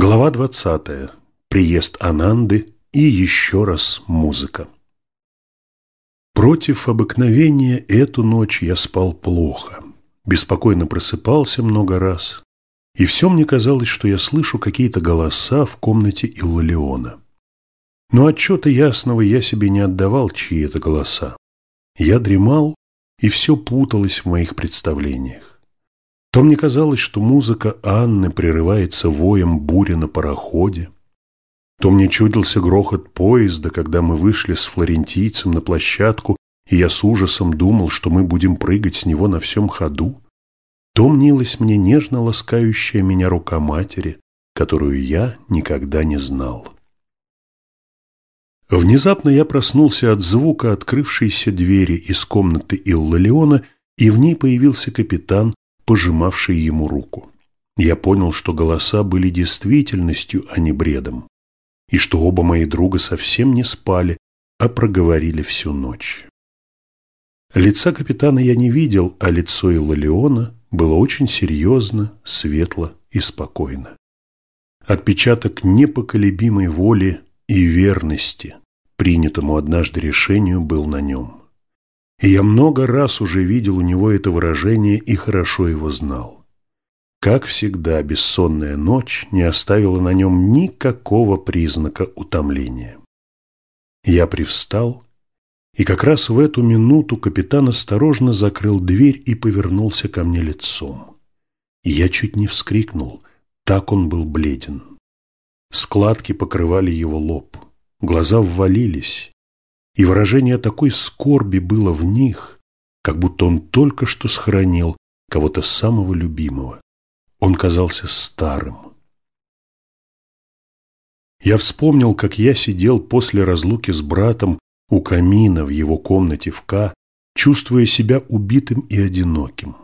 Глава 20. Приезд Ананды и еще раз музыка. Против обыкновения эту ночь я спал плохо, беспокойно просыпался много раз, и все мне казалось, что я слышу какие-то голоса в комнате Иллалиона. Но отчета ясного я себе не отдавал, чьи это голоса. Я дремал, и все путалось в моих представлениях. То мне казалось, что музыка Анны прерывается воем бури на пароходе, то мне чудился грохот поезда, когда мы вышли с флорентийцем на площадку, и я с ужасом думал, что мы будем прыгать с него на всем ходу, то мнилась мне нежно ласкающая меня рука матери, которую я никогда не знал. Внезапно я проснулся от звука открывшейся двери из комнаты Иллалиона, и в ней появился капитан пожимавший ему руку. Я понял, что голоса были действительностью, а не бредом, и что оба мои друга совсем не спали, а проговорили всю ночь. Лица капитана я не видел, а лицо Иллалиона было очень серьезно, светло и спокойно. Отпечаток непоколебимой воли и верности, принятому однажды решению, был на нем. И я много раз уже видел у него это выражение и хорошо его знал. Как всегда, бессонная ночь не оставила на нем никакого признака утомления. Я привстал, и как раз в эту минуту капитан осторожно закрыл дверь и повернулся ко мне лицом. И я чуть не вскрикнул, так он был бледен. Складки покрывали его лоб, глаза ввалились, и выражение такой скорби было в них, как будто он только что схоронил кого-то самого любимого. Он казался старым. Я вспомнил, как я сидел после разлуки с братом у камина в его комнате в К, чувствуя себя убитым и одиноким.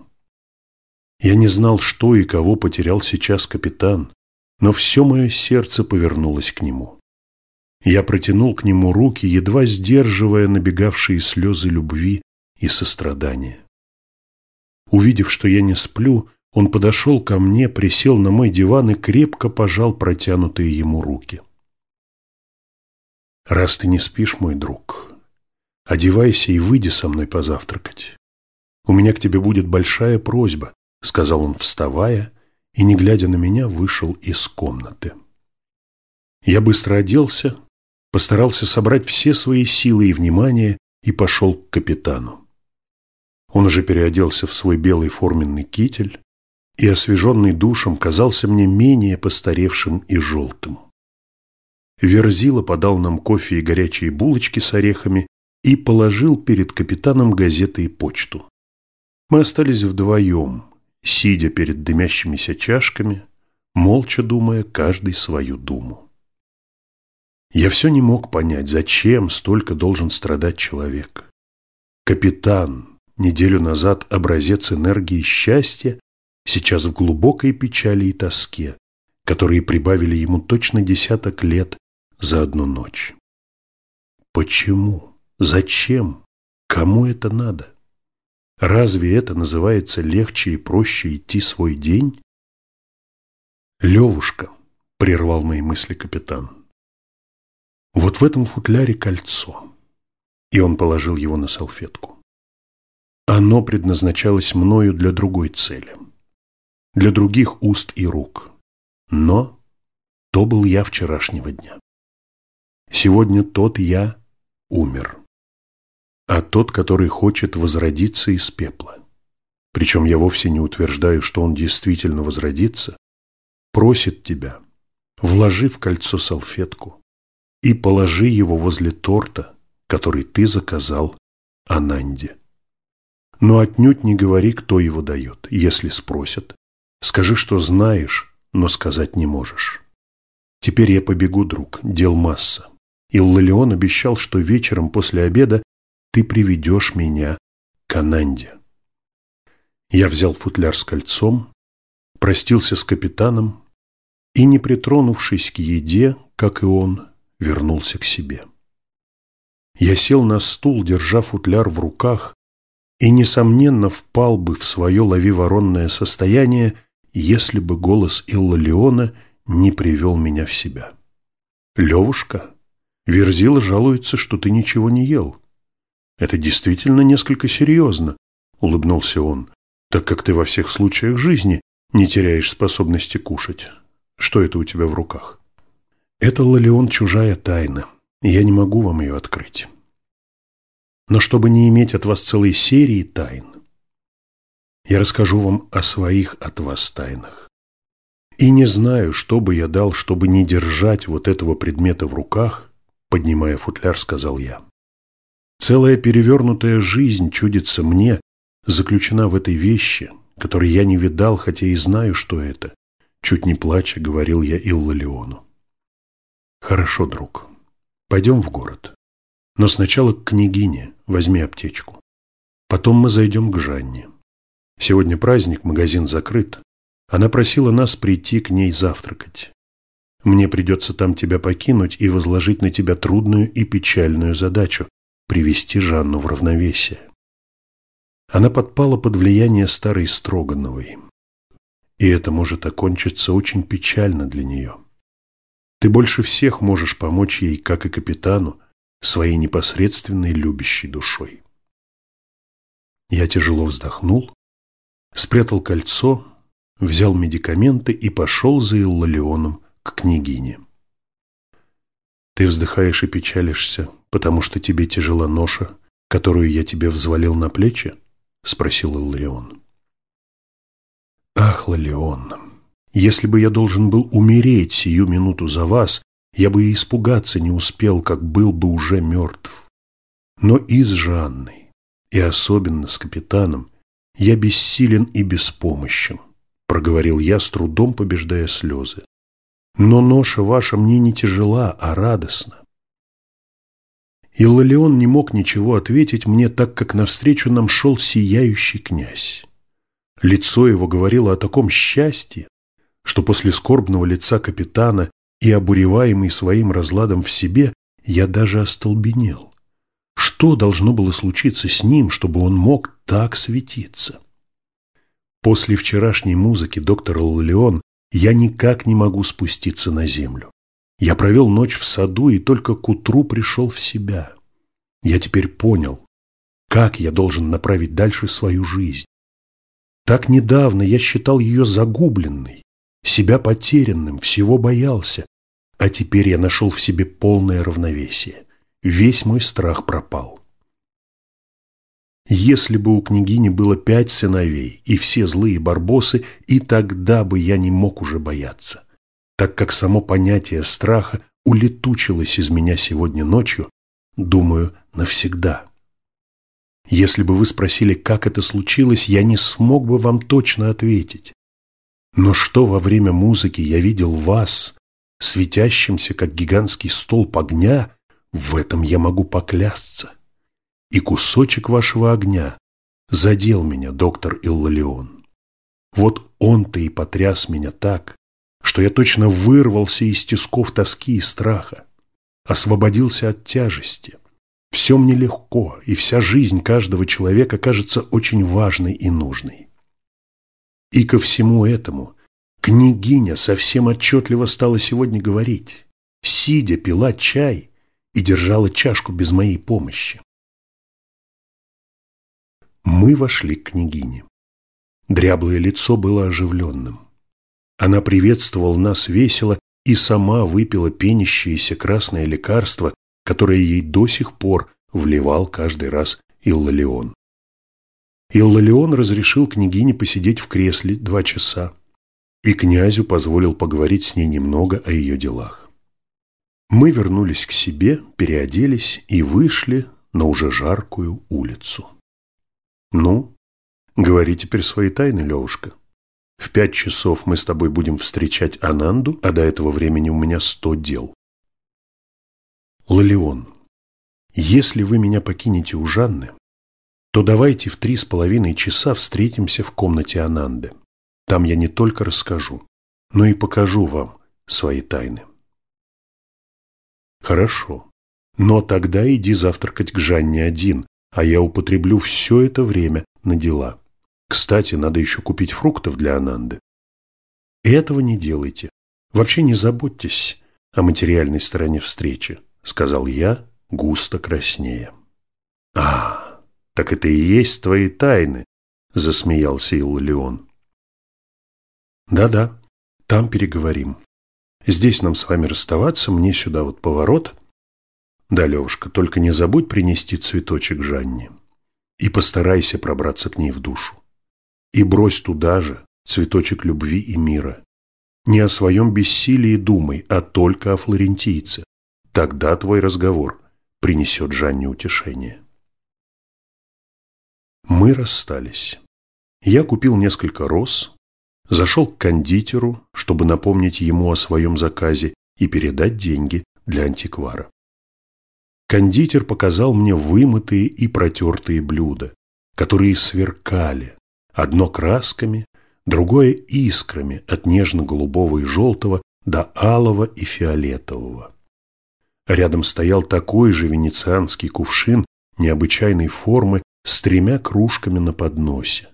Я не знал, что и кого потерял сейчас капитан, но все мое сердце повернулось к нему. Я протянул к нему руки, едва сдерживая набегавшие слезы любви и сострадания. Увидев, что я не сплю, он подошел ко мне, присел на мой диван и крепко пожал протянутые ему руки. «Раз ты не спишь, мой друг, одевайся и выйди со мной позавтракать. У меня к тебе будет большая просьба», — сказал он, вставая, и, не глядя на меня, вышел из комнаты. Я быстро оделся, постарался собрать все свои силы и внимание и пошел к капитану. Он уже переоделся в свой белый форменный китель и, освеженный душем, казался мне менее постаревшим и желтым. Верзила подал нам кофе и горячие булочки с орехами и положил перед капитаном газеты и почту. Мы остались вдвоем, сидя перед дымящимися чашками, молча думая каждый свою думу. Я все не мог понять, зачем столько должен страдать человек. Капитан, неделю назад образец энергии счастья, сейчас в глубокой печали и тоске, которые прибавили ему точно десяток лет за одну ночь. Почему? Зачем? Кому это надо? Разве это называется легче и проще идти свой день? Левушка, прервал мои мысли капитан. Вот в этом футляре кольцо. И он положил его на салфетку. Оно предназначалось мною для другой цели. Для других уст и рук. Но то был я вчерашнего дня. Сегодня тот я умер. А тот, который хочет возродиться из пепла. Причем я вовсе не утверждаю, что он действительно возродится, просит тебя, вложи в кольцо салфетку, и положи его возле торта, который ты заказал Ананде. Но отнюдь не говори, кто его дает. Если спросят, скажи, что знаешь, но сказать не можешь. Теперь я побегу, друг, дел масса. Иллалион обещал, что вечером после обеда ты приведешь меня к Ананде. Я взял футляр с кольцом, простился с капитаном и, не притронувшись к еде, как и он, вернулся к себе. Я сел на стул, держа футляр в руках, и, несомненно, впал бы в свое ловиворонное состояние, если бы голос Иллалиона не привел меня в себя. Левушка, Верзила жалуется, что ты ничего не ел. Это действительно несколько серьезно, улыбнулся он, так как ты во всех случаях жизни не теряешь способности кушать. Что это у тебя в руках? Это, Лолеон, чужая тайна, я не могу вам ее открыть. Но чтобы не иметь от вас целой серии тайн, я расскажу вам о своих от вас тайнах. И не знаю, что бы я дал, чтобы не держать вот этого предмета в руках, поднимая футляр, сказал я. Целая перевернутая жизнь, чудится мне, заключена в этой вещи, которой я не видал, хотя и знаю, что это. Чуть не плача, говорил я Иллалиону. Хорошо, друг, пойдем в город. Но сначала к княгине, возьми аптечку. Потом мы зайдем к Жанне. Сегодня праздник, магазин закрыт. Она просила нас прийти к ней завтракать. Мне придется там тебя покинуть и возложить на тебя трудную и печальную задачу – привести Жанну в равновесие. Она подпала под влияние старой Строгановой. И это может окончиться очень печально для нее. Ты больше всех можешь помочь ей, как и капитану, своей непосредственной любящей душой. Я тяжело вздохнул, спрятал кольцо, взял медикаменты и пошел за Иллалионом к княгине. Ты вздыхаешь и печалишься, потому что тебе тяжела ноша, которую я тебе взвалил на плечи? Спросил Илларион. Ах, Лалеон, если бы я должен был умереть сию минуту за вас, я бы и испугаться не успел, как был бы уже мертв. Но и с Жанной, и особенно с капитаном, я бессилен и беспомощен, проговорил я, с трудом побеждая слезы. Но ноша ваша мне не тяжела, а радостна. Иллалион не мог ничего ответить мне, так как навстречу нам шел сияющий князь. Лицо его говорило о таком счастье, что после скорбного лица капитана и обуреваемый своим разладом в себе, я даже остолбенел. Что должно было случиться с ним, чтобы он мог так светиться? После вчерашней музыки доктор Леон я никак не могу спуститься на землю. Я провел ночь в саду и только к утру пришел в себя. Я теперь понял, как я должен направить дальше свою жизнь. Так недавно я считал ее загубленной, себя потерянным, всего боялся, а теперь я нашел в себе полное равновесие. Весь мой страх пропал. Если бы у княгини было пять сыновей и все злые барбосы, и тогда бы я не мог уже бояться, так как само понятие страха улетучилось из меня сегодня ночью, думаю, навсегда. Если бы вы спросили, как это случилось, я не смог бы вам точно ответить. Но что во время музыки я видел вас, светящимся, как гигантский столб огня, в этом я могу поклясться. И кусочек вашего огня задел меня, доктор Иллалион. Вот он-то и потряс меня так, что я точно вырвался из тисков тоски и страха, освободился от тяжести. Все мне легко, и вся жизнь каждого человека кажется очень важной и нужной. И ко всему этому княгиня совсем отчетливо стала сегодня говорить, сидя пила чай и держала чашку без моей помощи. Мы вошли к княгине. Дряблое лицо было оживленным. Она приветствовала нас весело и сама выпила пенящееся красное лекарство, которое ей до сих пор вливал каждый раз Иллалион. Иллалион разрешил княгине посидеть в кресле два часа, и князю позволил поговорить с ней немного о ее делах. Мы вернулись к себе, переоделись и вышли на уже жаркую улицу. «Ну, говори теперь свои тайны, Левушка. В пять часов мы с тобой будем встречать Ананду, а до этого времени у меня сто дел». Лалеон, если вы меня покинете у Жанны, то давайте в три с половиной часа встретимся в комнате Ананды. Там я не только расскажу, но и покажу вам свои тайны. Хорошо, но тогда иди завтракать к Жанне один, а я употреблю все это время на дела. Кстати, надо еще купить фруктов для Ананды. Этого не делайте. Вообще не заботьтесь о материальной стороне встречи, сказал я, густо краснея. А, так это и есть твои тайны, засмеялся Иллион. Да-да, там переговорим. Здесь нам с вами расставаться, мне сюда вот поворот. Да, Левушка, только не забудь принести цветочек Жанне. И постарайся пробраться к ней в душу. И брось туда же цветочек любви и мира. Не о своем бессилии думай, а только о флорентийце. Тогда твой разговор принесет Жанне утешение. Мы расстались. Я купил несколько роз, Зашел к кондитеру, чтобы напомнить ему о своем заказе и передать деньги для антиквара. Кондитер показал мне вымытые и протертые блюда, которые сверкали, одно красками, другое искрами от нежно-голубого и желтого до алого и фиолетового. Рядом стоял такой же венецианский кувшин необычайной формы с тремя кружками на подносе.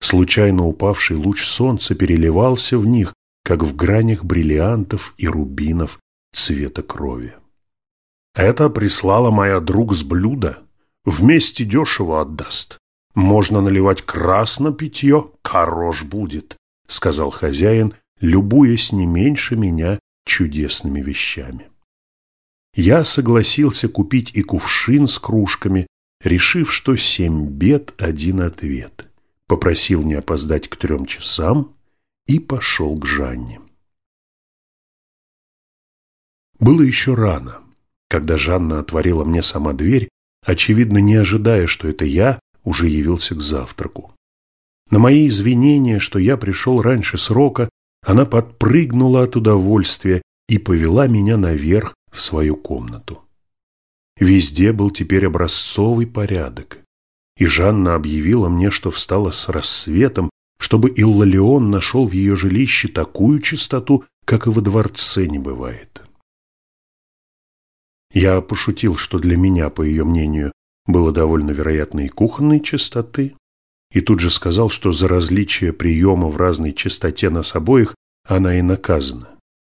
Случайно упавший луч солнца переливался в них, как в гранях бриллиантов и рубинов цвета крови. «Это прислала моя друг с блюда. Вместе дешево отдаст. Можно наливать красно питье, хорош будет», — сказал хозяин, любуясь не меньше меня чудесными вещами. Я согласился купить и кувшин с кружками, решив, что семь бед – один ответ попросил не опоздать к трем часам и пошел к Жанне. Было еще рано, когда Жанна отворила мне сама дверь, очевидно, не ожидая, что это я уже явился к завтраку. На мои извинения, что я пришел раньше срока, она подпрыгнула от удовольствия и повела меня наверх в свою комнату. Везде был теперь образцовый порядок и Жанна объявила мне, что встала с рассветом, чтобы Иллалион нашел в ее жилище такую чистоту, как и во дворце не бывает. Я пошутил, что для меня, по ее мнению, было довольно вероятно и кухонной чистоты, и тут же сказал, что за различие приема в разной чистоте нас обоих она и наказана.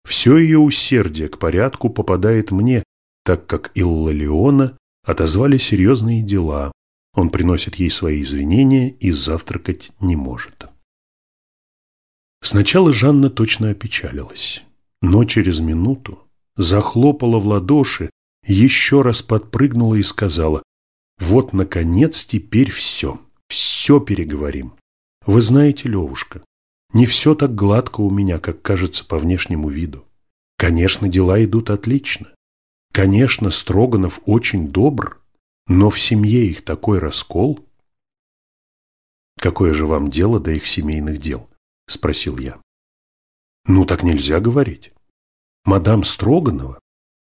Все ее усердие к порядку попадает мне, так как Иллалиона отозвали серьезные дела, он приносит ей свои извинения и завтракать не может. Сначала Жанна точно опечалилась, но через минуту захлопала в ладоши, еще раз подпрыгнула и сказала, «Вот, наконец, теперь все, все переговорим. Вы знаете, Левушка, не все так гладко у меня, как кажется по внешнему виду. Конечно, дела идут отлично. Конечно, Строганов очень добр, но в семье их такой раскол. «Какое же вам дело до их семейных дел?» – спросил я. «Ну, так нельзя говорить. Мадам Строганова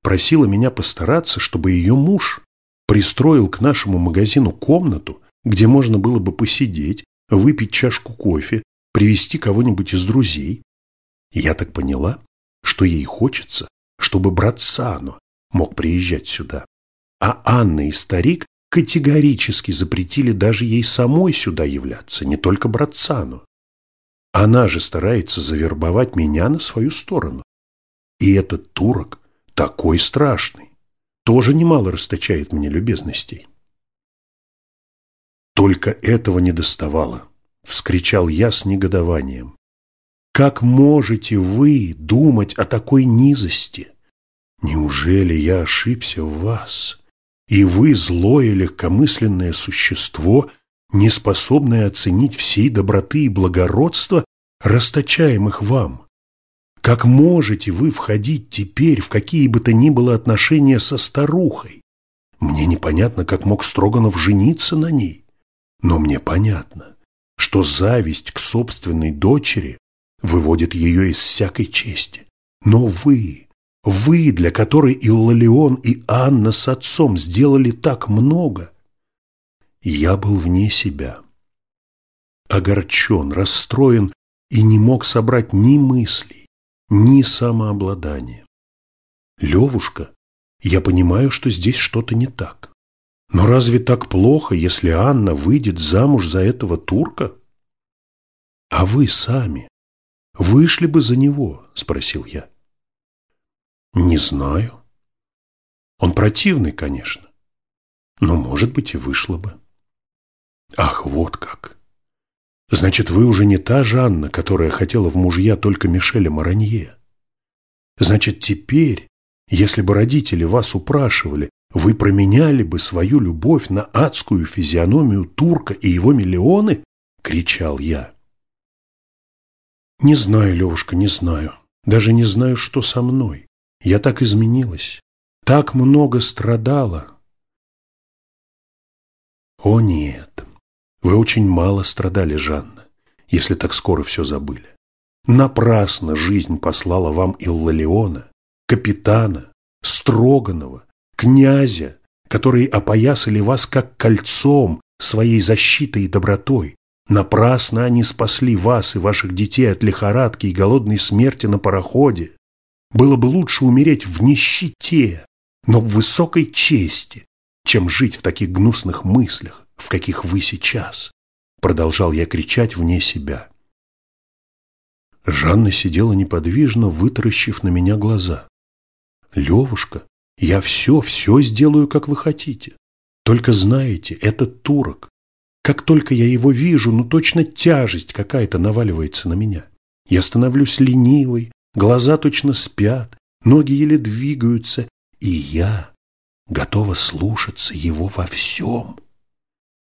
просила меня постараться, чтобы ее муж пристроил к нашему магазину комнату, где можно было бы посидеть, выпить чашку кофе, привести кого-нибудь из друзей. Я так поняла, что ей хочется, чтобы брат Сано мог приезжать сюда. А Анна и старик категорически запретили даже ей самой сюда являться, не только братцану. Она же старается завербовать меня на свою сторону. И этот турок такой страшный, тоже немало расточает мне любезностей. Только этого не доставало, вскричал я с негодованием. Как можете вы думать о такой низости? Неужели я ошибся в вас? И вы, злое легкомысленное существо, не способное оценить всей доброты и благородства, расточаемых вам. Как можете вы входить теперь в какие бы то ни было отношения со старухой? Мне непонятно, как мог Строганов жениться на ней. Но мне понятно, что зависть к собственной дочери выводит ее из всякой чести. Но вы, вы, для которой Иллалион и Анна с отцом сделали так много. Я был вне себя. Огорчен, расстроен и не мог собрать ни мыслей, ни самообладания. Левушка, я понимаю, что здесь что-то не так. Но разве так плохо, если Анна выйдет замуж за этого турка? А вы сами, вышли бы за него?» – спросил я. «Не знаю. Он противный, конечно, но, может быть, и вышло бы». «Ах, вот как! Значит, вы уже не та Жанна, которая хотела в мужья только Мишеля Маранье. Значит, теперь, если бы родители вас упрашивали, вы променяли бы свою любовь на адскую физиономию турка и его миллионы?» – кричал я. «Не знаю, Левушка, не знаю. Даже не знаю, что со мной. Я так изменилась, так много страдала». «О нет, вы очень мало страдали, Жанна, если так скоро все забыли. Напрасно жизнь послала вам Иллалиона, капитана, Строганова, князя, которые опоясали вас как кольцом своей защитой и добротой. Напрасно они спасли вас и ваших детей от лихорадки и голодной смерти на пароходе. Было бы лучше умереть в нищете, но в высокой чести, чем жить в таких гнусных мыслях, в каких вы сейчас. Продолжал я кричать вне себя. Жанна сидела неподвижно, вытаращив на меня глаза. «Левушка, я все, все сделаю, как вы хотите. Только знаете, этот турок. Как только я его вижу, ну точно тяжесть какая-то наваливается на меня. Я становлюсь ленивой, глаза точно спят, ноги еле двигаются, и я готова слушаться его во всем.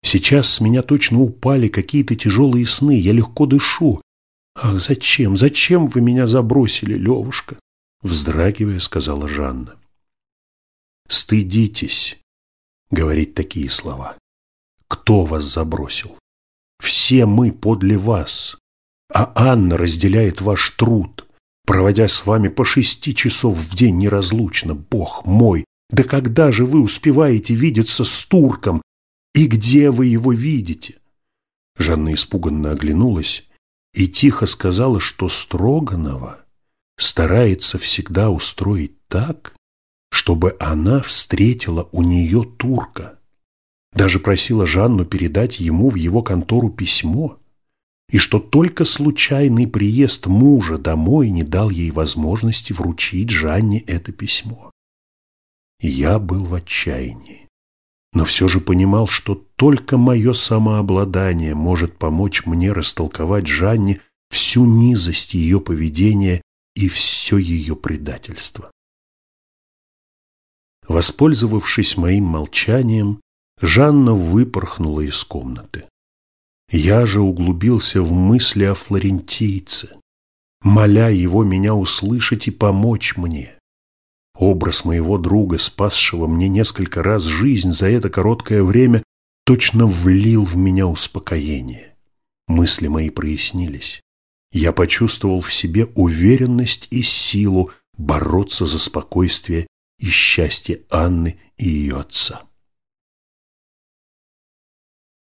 Сейчас с меня точно упали какие-то тяжелые сны, я легко дышу. Ах, зачем, зачем вы меня забросили, Левушка? Вздрагивая, сказала Жанна. Стыдитесь говорить такие слова. Кто вас забросил? Все мы подле вас, а Анна разделяет ваш труд, проводя с вами по шести часов в день неразлучно. Бог мой, да когда же вы успеваете видеться с турком? И где вы его видите? Жанна испуганно оглянулась и тихо сказала, что Строганова старается всегда устроить так, чтобы она встретила у нее турка. Даже просила Жанну передать ему в его контору письмо, и что только случайный приезд мужа домой не дал ей возможности вручить Жанне это письмо. Я был в отчаянии, но все же понимал, что только мое самообладание может помочь мне растолковать Жанне всю низость ее поведения и все ее предательство. Воспользовавшись моим молчанием, Жанна выпорхнула из комнаты. Я же углубился в мысли о флорентийце, моля его меня услышать и помочь мне. Образ моего друга, спасшего мне несколько раз жизнь за это короткое время, точно влил в меня успокоение. Мысли мои прояснились. Я почувствовал в себе уверенность и силу бороться за спокойствие и счастье Анны и ее отца.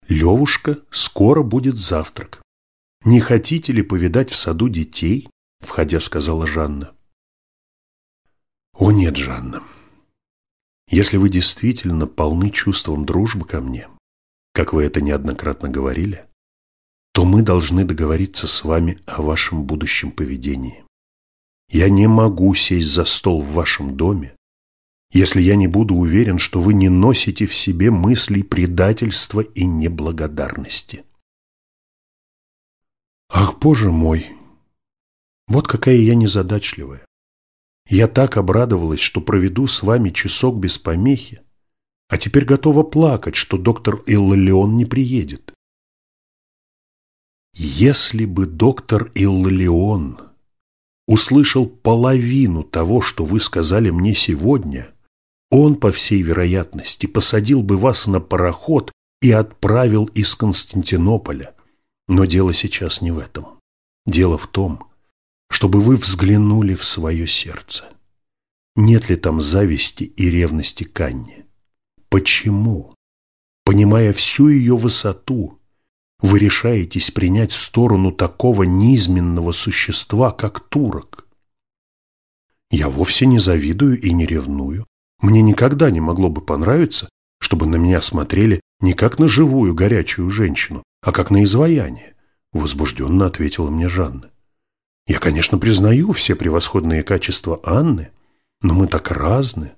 Левушка, скоро будет завтрак. Не хотите ли повидать в саду детей? Входя, сказала Жанна. О нет, Жанна. Если вы действительно полны чувством дружбы ко мне, как вы это неоднократно говорили, то мы должны договориться с вами о вашем будущем поведении. Я не могу сесть за стол в вашем доме, если я не буду уверен, что вы не носите в себе мыслей предательства и неблагодарности. Ах, Боже мой! Вот какая я незадачливая. Я так обрадовалась, что проведу с вами часок без помехи, а теперь готова плакать, что доктор Иллалион не приедет. Если бы доктор Иллалион услышал половину того, что вы сказали мне сегодня, он, по всей вероятности, посадил бы вас на пароход и отправил из Константинополя. Но дело сейчас не в этом. Дело в том, чтобы вы взглянули в свое сердце. Нет ли там зависти и ревности к Анне? Почему, понимая всю ее высоту, вы решаетесь принять сторону такого низменного существа, как турок? Я вовсе не завидую и не ревную. Мне никогда не могло бы понравиться, чтобы на меня смотрели не как на живую горячую женщину, а как на изваяние, возбужденно ответила мне Жанна. Я, конечно, признаю все превосходные качества Анны, но мы так разны,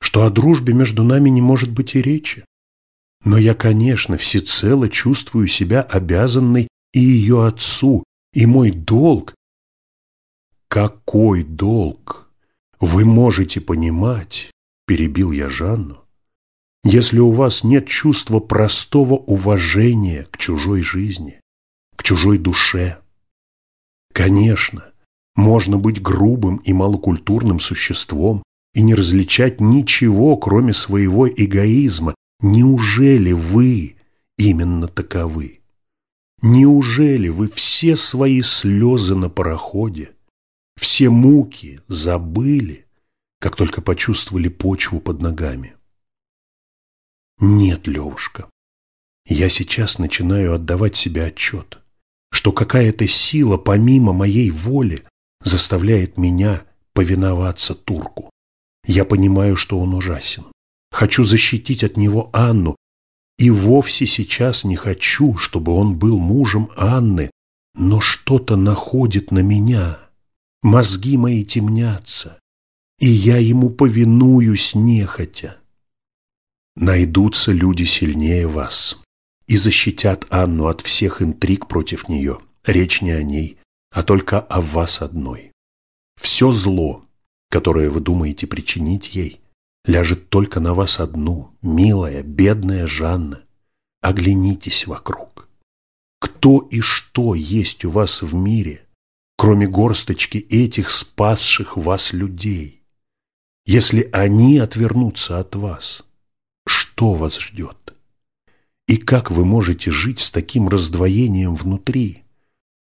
что о дружбе между нами не может быть и речи. Но я, конечно, всецело чувствую себя обязанной и ее отцу, и мой долг. Какой долг? Вы можете понимать, перебил я Жанну, если у вас нет чувства простого уважения к чужой жизни, к чужой душе. Конечно, можно быть грубым и малокультурным существом и не различать ничего, кроме своего эгоизма. Неужели вы именно таковы? Неужели вы все свои слезы на пароходе, все муки забыли, как только почувствовали почву под ногами? Нет, Левушка, я сейчас начинаю отдавать себе отчет что какая-то сила помимо моей воли заставляет меня повиноваться турку. Я понимаю, что он ужасен. Хочу защитить от него Анну, и вовсе сейчас не хочу, чтобы он был мужем Анны, но что-то находит на меня. Мозги мои темнятся, и я ему повинуюсь нехотя. Найдутся люди сильнее вас, и защитят Анну от всех интриг против нее. Речь не о ней, а только о вас одной. Все зло, которое вы думаете причинить ей, ляжет только на вас одну, милая, бедная Жанна. Оглянитесь вокруг. Кто и что есть у вас в мире, кроме горсточки этих спасших вас людей? Если они отвернутся от вас, что вас ждет? И как вы можете жить с таким раздвоением внутри?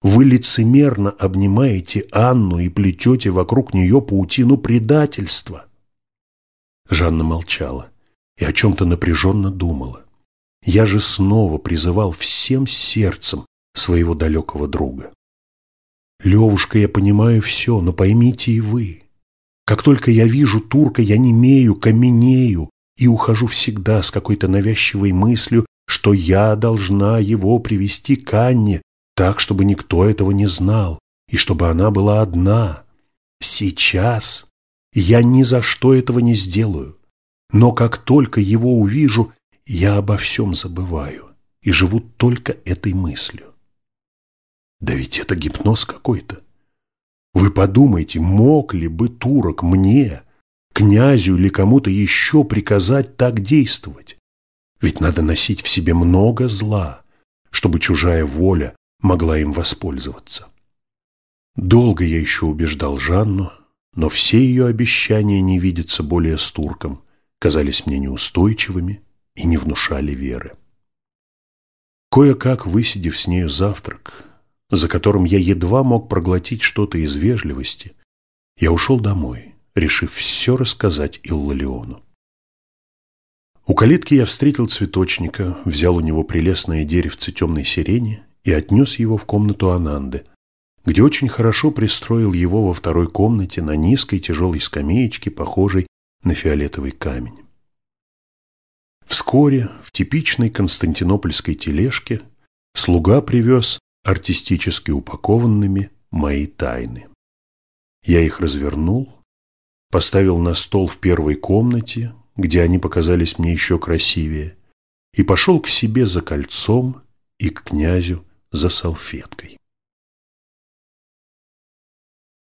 Вы лицемерно обнимаете Анну и плетете вокруг нее паутину предательства. Жанна молчала и о чем-то напряженно думала. Я же снова призывал всем сердцем своего далекого друга. «Левушка, я понимаю все, но поймите и вы. Как только я вижу турка, я немею, каменею и ухожу всегда с какой-то навязчивой мыслью, что я должна его привести к Анне, так, чтобы никто этого не знал, и чтобы она была одна. Сейчас я ни за что этого не сделаю, но как только его увижу, я обо всем забываю и живу только этой мыслью. Да ведь это гипноз какой-то. Вы подумайте, мог ли бы турок мне, князю или кому-то еще приказать так действовать? Ведь надо носить в себе много зла, чтобы чужая воля могла им воспользоваться. Долго я еще убеждал Жанну, но все ее обещания не видеться более с турком, казались мне неустойчивыми и не внушали веры. Кое-как высидев с нею завтрак, за которым я едва мог проглотить что-то из вежливости, я ушел домой, решив все рассказать Иллалиону. У калитки я встретил цветочника, взял у него прелестное деревце темной сирени и отнес его в комнату Ананды, где очень хорошо пристроил его во второй комнате на низкой тяжелой скамеечке, похожей на фиолетовый камень. Вскоре в типичной константинопольской тележке слуга привез артистически упакованными мои тайны. Я их развернул, поставил на стол в первой комнате, где они показались мне еще красивее, и пошел к себе за кольцом и к князю за салфеткой.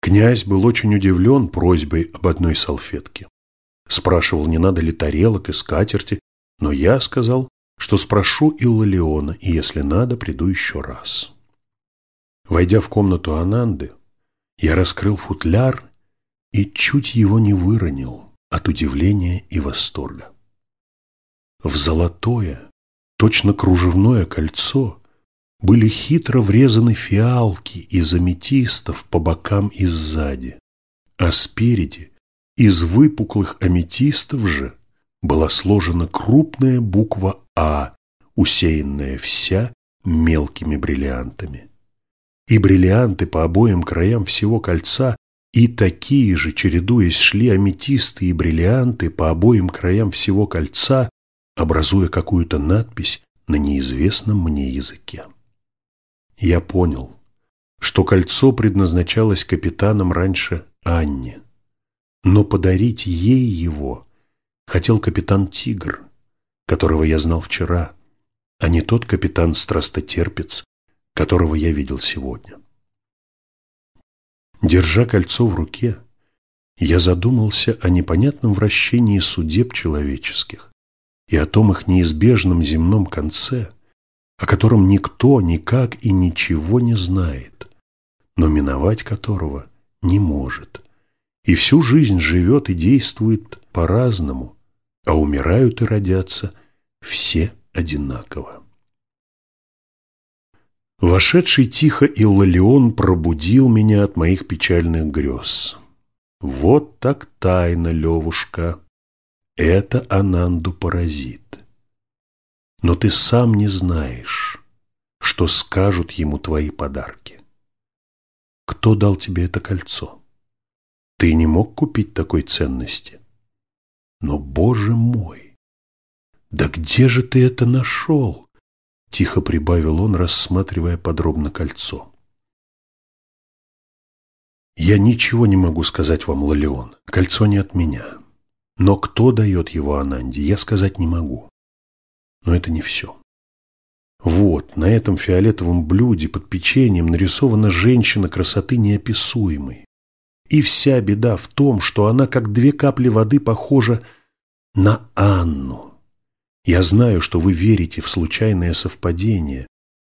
Князь был очень удивлен просьбой об одной салфетке. Спрашивал, не надо ли тарелок и скатерти, но я сказал, что спрошу Иллалиона, и если надо, приду еще раз. Войдя в комнату Ананды, я раскрыл футляр и чуть его не выронил от удивления и восторга. В золотое, точно кружевное кольцо были хитро врезаны фиалки из аметистов по бокам и сзади, а спереди из выпуклых аметистов же была сложена крупная буква «А», усеянная вся мелкими бриллиантами. И бриллианты по обоим краям всего кольца и такие же, чередуясь, шли аметисты и бриллианты по обоим краям всего кольца, образуя какую-то надпись на неизвестном мне языке. Я понял, что кольцо предназначалось капитаном раньше Анне, но подарить ей его хотел капитан Тигр, которого я знал вчера, а не тот капитан-страстотерпец, которого я видел сегодня. Держа кольцо в руке, я задумался о непонятном вращении судеб человеческих и о том их неизбежном земном конце, о котором никто никак и ничего не знает, но миновать которого не может, и всю жизнь живет и действует по-разному, а умирают и родятся все одинаково. Вошедший тихо Иллалион пробудил меня от моих печальных грез. Вот так тайна, Левушка, это Ананду поразит. Но ты сам не знаешь, что скажут ему твои подарки. Кто дал тебе это кольцо? Ты не мог купить такой ценности. Но, Боже мой, да где же ты это нашел? Тихо прибавил он, рассматривая подробно кольцо. «Я ничего не могу сказать вам, Лалеон. Кольцо не от меня. Но кто дает его Ананде, я сказать не могу. Но это не все. Вот, на этом фиолетовом блюде под печеньем нарисована женщина красоты неописуемой. И вся беда в том, что она, как две капли воды, похожа на Анну. Я знаю, что вы верите в случайное совпадение,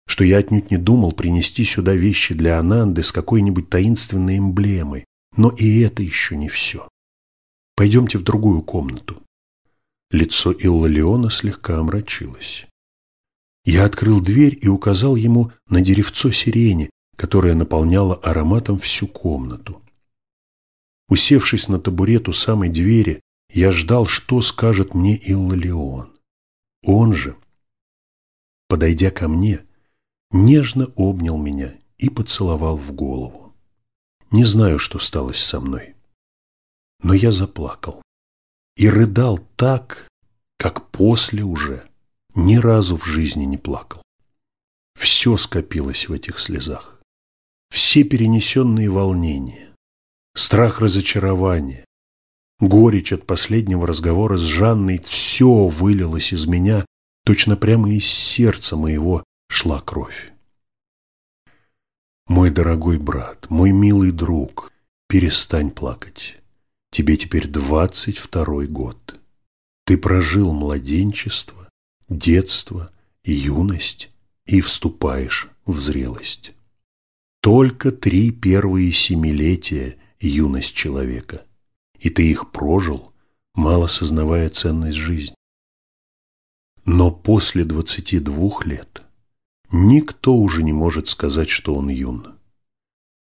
что я отнюдь не думал принести сюда вещи для Ананды с какой-нибудь таинственной эмблемой, но и это еще не все. Пойдемте в другую комнату. Лицо Иллалиона слегка омрачилось. Я открыл дверь и указал ему на деревцо сирени, которое наполняло ароматом всю комнату. Усевшись на табурет у самой двери, я ждал, что скажет мне Иллалион. Он же, подойдя ко мне, нежно обнял меня и поцеловал в голову. Не знаю, что сталось со мной, но я заплакал и рыдал так, как после уже ни разу в жизни не плакал. Все скопилось в этих слезах. Все перенесенные волнения, страх разочарования, Горечь от последнего разговора с Жанной все вылилось из меня, точно прямо из сердца моего шла кровь. Мой дорогой брат, мой милый друг, перестань плакать. Тебе теперь двадцать второй год. Ты прожил младенчество, детство, юность и вступаешь в зрелость. Только три первые семилетия юность человека – и ты их прожил, мало сознавая ценность жизни. Но после двадцати двух лет никто уже не может сказать, что он юн.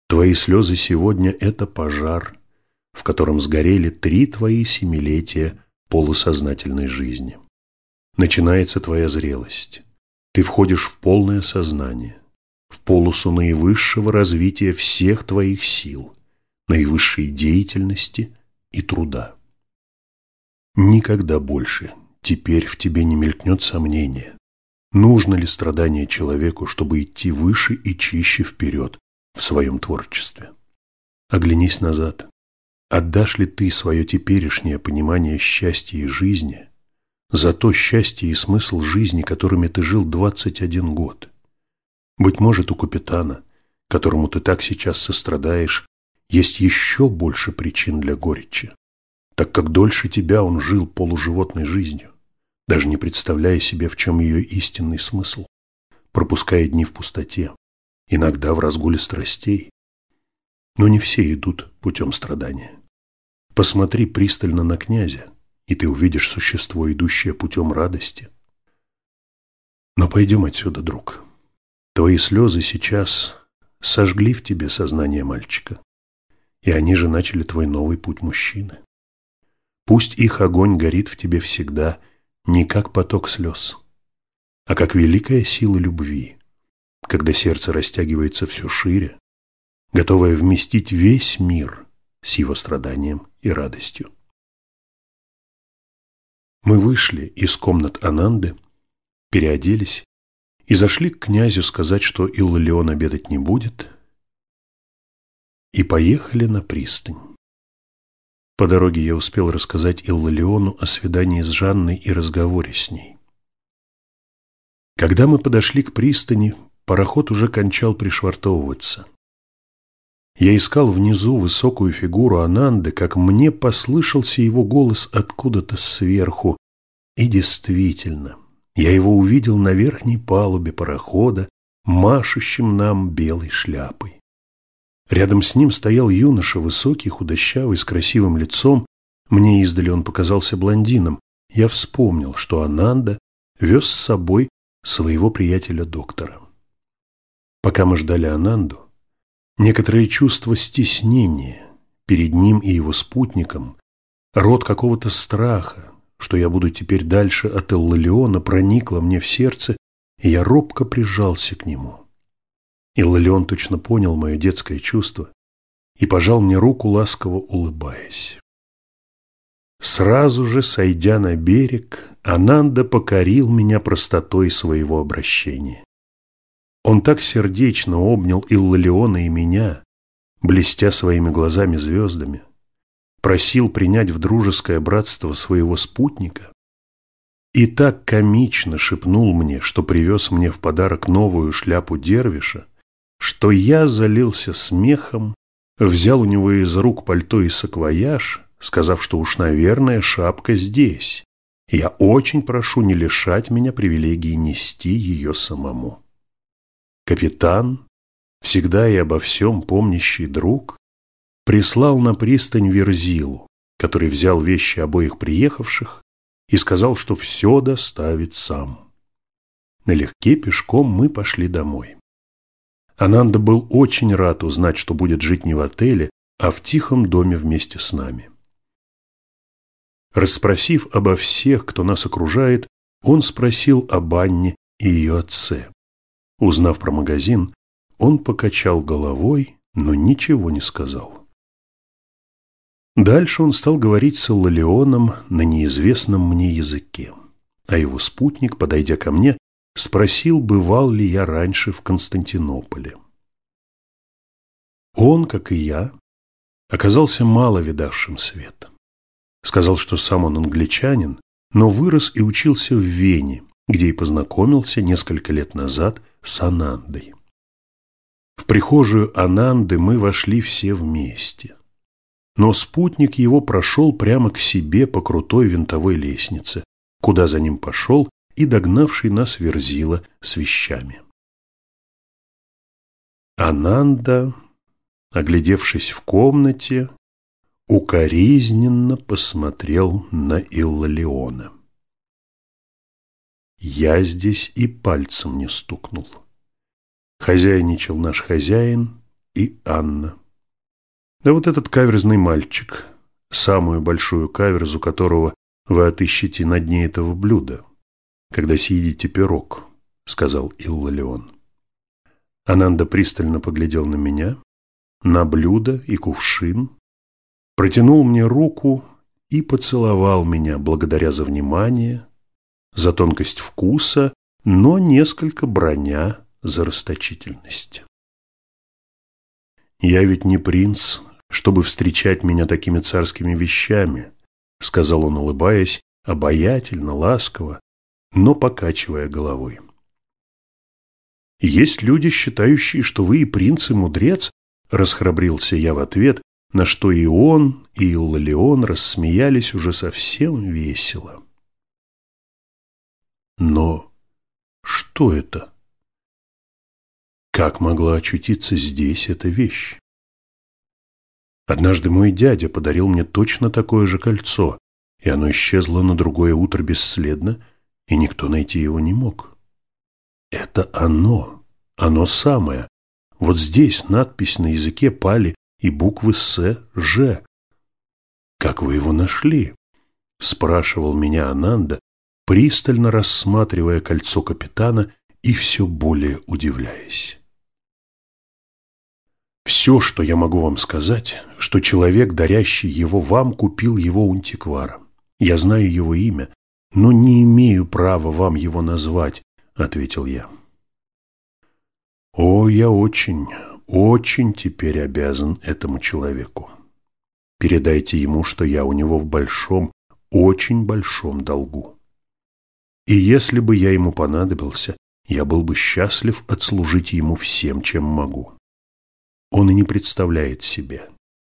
Твои слезы сегодня – это пожар, в котором сгорели три твои семилетия полусознательной жизни. Начинается твоя зрелость. Ты входишь в полное сознание, в полосу наивысшего развития всех твоих сил, наивысшей деятельности – и труда. Никогда больше теперь в тебе не мелькнет сомнение, нужно ли страдание человеку, чтобы идти выше и чище вперед в своем творчестве. Оглянись назад. Отдашь ли ты свое теперешнее понимание счастья и жизни за то счастье и смысл жизни, которыми ты жил 21 год? Быть может, у капитана, которому ты так сейчас сострадаешь, есть еще больше причин для горечи, так как дольше тебя он жил полуживотной жизнью, даже не представляя себе, в чем ее истинный смысл, пропуская дни в пустоте, иногда в разгуле страстей. Но не все идут путем страдания. Посмотри пристально на князя, и ты увидишь существо, идущее путем радости. Но пойдем отсюда, друг. Твои слезы сейчас сожгли в тебе сознание мальчика и они же начали твой новый путь мужчины. Пусть их огонь горит в тебе всегда не как поток слез, а как великая сила любви, когда сердце растягивается все шире, готовое вместить весь мир с его страданием и радостью. Мы вышли из комнат Ананды, переоделись и зашли к князю сказать, что Иллион обедать не будет, и поехали на пристань. По дороге я успел рассказать Иллалиону о свидании с Жанной и разговоре с ней. Когда мы подошли к пристани, пароход уже кончал пришвартовываться. Я искал внизу высокую фигуру Ананды, как мне послышался его голос откуда-то сверху. И действительно, я его увидел на верхней палубе парохода, машущим нам белой шляпой. Рядом с ним стоял юноша, высокий, худощавый, с красивым лицом. Мне издали он показался блондином. Я вспомнил, что Ананда вез с собой своего приятеля-доктора. Пока мы ждали Ананду, некоторое чувство стеснения перед ним и его спутником, род какого-то страха, что я буду теперь дальше от Эллалиона, проникло мне в сердце, и я робко прижался к нему. Иллалион точно понял мое детское чувство и пожал мне руку, ласково улыбаясь. Сразу же, сойдя на берег, Ананда покорил меня простотой своего обращения. Он так сердечно обнял Иллалиона и меня, блестя своими глазами звездами, просил принять в дружеское братство своего спутника и так комично шепнул мне, что привез мне в подарок новую шляпу дервиша, что я залился смехом, взял у него из рук пальто и саквояж, сказав, что уж, наверное, шапка здесь. Я очень прошу не лишать меня привилегии нести ее самому. Капитан, всегда и обо всем помнящий друг, прислал на пристань Верзилу, который взял вещи обоих приехавших и сказал, что все доставит сам. Налегке пешком мы пошли домой. Ананда был очень рад узнать, что будет жить не в отеле, а в тихом доме вместе с нами. Расспросив обо всех, кто нас окружает, он спросил об Анне и ее отце. Узнав про магазин, он покачал головой, но ничего не сказал. Дальше он стал говорить с Лолеоном на неизвестном мне языке, а его спутник, подойдя ко мне, спросил, бывал ли я раньше в Константинополе. Он, как и я, оказался мало видавшим свет. Сказал, что сам он англичанин, но вырос и учился в Вене, где и познакомился несколько лет назад с Анандой. В прихожую Ананды мы вошли все вместе. Но спутник его прошел прямо к себе по крутой винтовой лестнице, куда за ним пошел и догнавший нас верзила с вещами. Ананда, оглядевшись в комнате, укоризненно посмотрел на Иллалиона. Я здесь и пальцем не стукнул. Хозяйничал наш хозяин и Анна. Да вот этот каверзный мальчик, самую большую каверзу которого вы отыщете на дне этого блюда, когда съедите пирог, сказал Иллалион. Ананда пристально поглядел на меня, на блюдо и кувшин, протянул мне руку и поцеловал меня благодаря за внимание, за тонкость вкуса, но несколько броня за расточительность. «Я ведь не принц, чтобы встречать меня такими царскими вещами», сказал он, улыбаясь, обаятельно, ласково, но покачивая головой. «Есть люди, считающие, что вы и принц, и мудрец», расхрабрился я в ответ, на что и он, и Иллалион рассмеялись уже совсем весело. Но что это? Как могла очутиться здесь эта вещь? Однажды мой дядя подарил мне точно такое же кольцо, и оно исчезло на другое утро бесследно, и никто найти его не мог. Это оно, оно самое. Вот здесь надпись на языке пали и буквы С, Ж. Как вы его нашли? Спрашивал меня Ананда, пристально рассматривая кольцо капитана и все более удивляясь. Все, что я могу вам сказать, что человек, дарящий его вам, купил его у антиквара. Я знаю его имя, но не имею права вам его назвать, ответил я. О, я очень, очень теперь обязан этому человеку. Передайте ему, что я у него в большом, очень большом долгу. И если бы я ему понадобился, я был бы счастлив отслужить ему всем, чем могу. Он и не представляет себе,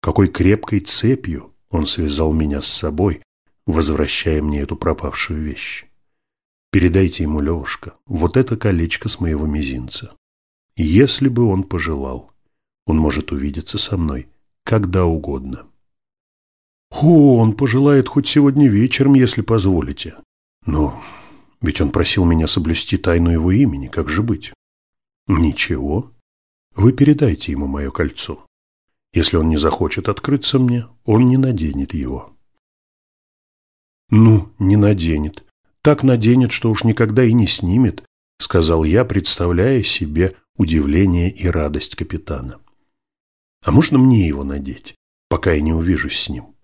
какой крепкой цепью он связал меня с собой, возвращая мне эту пропавшую вещь. Передайте ему, Левушка, вот это колечко с моего мизинца. Если бы он пожелал, он может увидеться со мной когда угодно. О, он пожелает хоть сегодня вечером, если позволите. Но ведь он просил меня соблюсти тайну его имени, как же быть? Ничего. Вы передайте ему мое кольцо. Если он не захочет открыться мне, он не наденет его. Ну, не наденет. Так наденет, что уж никогда и не снимет, сказал я, представляя себе удивление и радость капитана. А можно мне его надеть, пока я не увижусь с ним?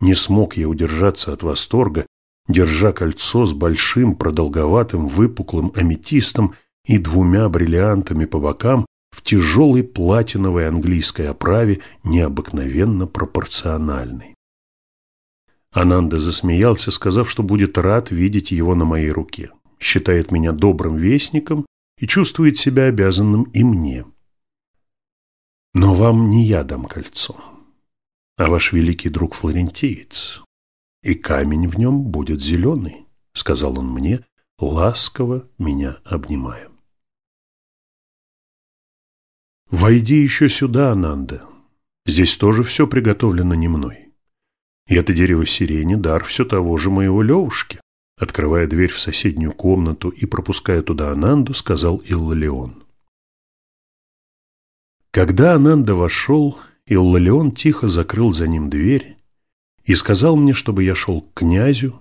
Не смог я удержаться от восторга, держа кольцо с большим, продолговатым, выпуклым аметистом и двумя бриллиантами по бокам в тяжелой платиновой английской оправе, необыкновенно пропорциональной. Ананда засмеялся, сказав, что будет рад видеть его на моей руке, считает меня добрым вестником и чувствует себя обязанным и мне. Но вам не я дам кольцо, а ваш великий друг флорентиец, и камень в нем будет зеленый, сказал он мне, ласково меня обнимая. «Войди еще сюда, Ананда. Здесь тоже все приготовлено не мной. И это дерево сирени – дар все того же моего Левушки». Открывая дверь в соседнюю комнату и пропуская туда Ананду, сказал Иллалион. Когда Ананда вошел, Иллалион тихо закрыл за ним дверь и сказал мне, чтобы я шел к князю,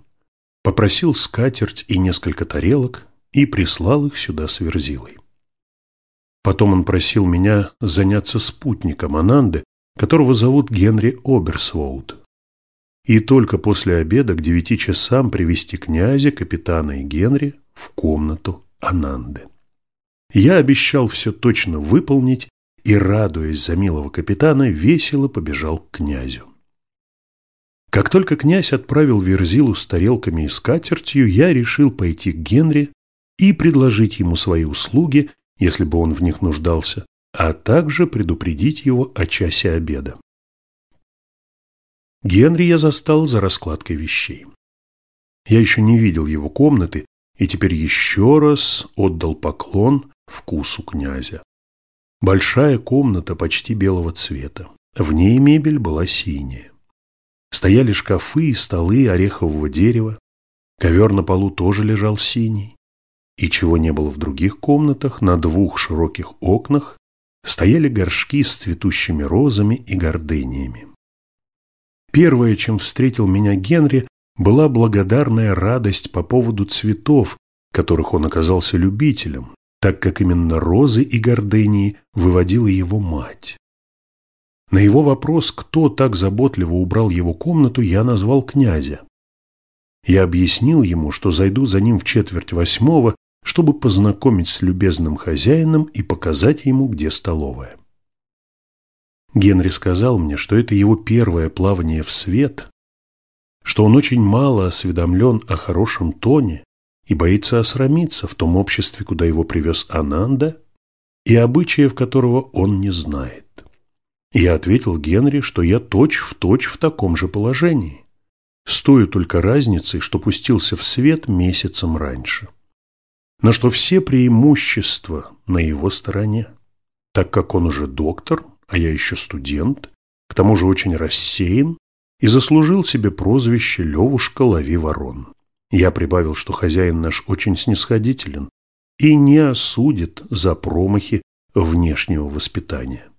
попросил скатерть и несколько тарелок и прислал их сюда с верзилой. Потом он просил меня заняться спутником Ананды, которого зовут Генри Оберсвоуд. И только после обеда к девяти часам привести князя, капитана и Генри в комнату Ананды. Я обещал все точно выполнить и, радуясь за милого капитана, весело побежал к князю. Как только князь отправил Верзилу с тарелками и скатертью, я решил пойти к Генри и предложить ему свои услуги если бы он в них нуждался, а также предупредить его о часе обеда. Генри я застал за раскладкой вещей. Я еще не видел его комнаты и теперь еще раз отдал поклон вкусу князя. Большая комната почти белого цвета. В ней мебель была синяя. Стояли шкафы и столы орехового дерева. Ковер на полу тоже лежал синий и чего не было в других комнатах, на двух широких окнах стояли горшки с цветущими розами и гордыниями. Первое, чем встретил меня Генри, была благодарная радость по поводу цветов, которых он оказался любителем, так как именно розы и гордынии выводила его мать. На его вопрос, кто так заботливо убрал его комнату, я назвал князя. Я объяснил ему, что зайду за ним в четверть восьмого чтобы познакомить с любезным хозяином и показать ему, где столовая. Генри сказал мне, что это его первое плавание в свет, что он очень мало осведомлен о хорошем тоне и боится осрамиться в том обществе, куда его привез Ананда, и обычаев которого он не знает. Я ответил Генри, что я точь-в-точь точь в таком же положении, с той только разницей, что пустился в свет месяцем раньше но что все преимущества на его стороне, так как он уже доктор, а я еще студент, к тому же очень рассеян и заслужил себе прозвище «Левушка, лови ворон». Я прибавил, что хозяин наш очень снисходителен и не осудит за промахи внешнего воспитания.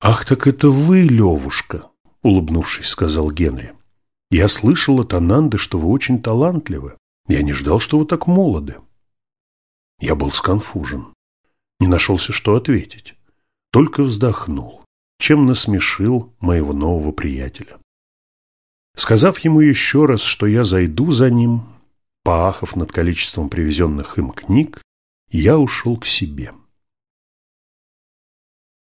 «Ах, так это вы, Левушка!» – улыбнувшись, сказал Генри. «Я слышал от Ананды, что вы очень талантливы. Я не ждал, что вы так молоды». Я был сконфужен. Не нашелся, что ответить. Только вздохнул, чем насмешил моего нового приятеля. Сказав ему еще раз, что я зайду за ним, поахав над количеством привезенных им книг, я ушел к себе.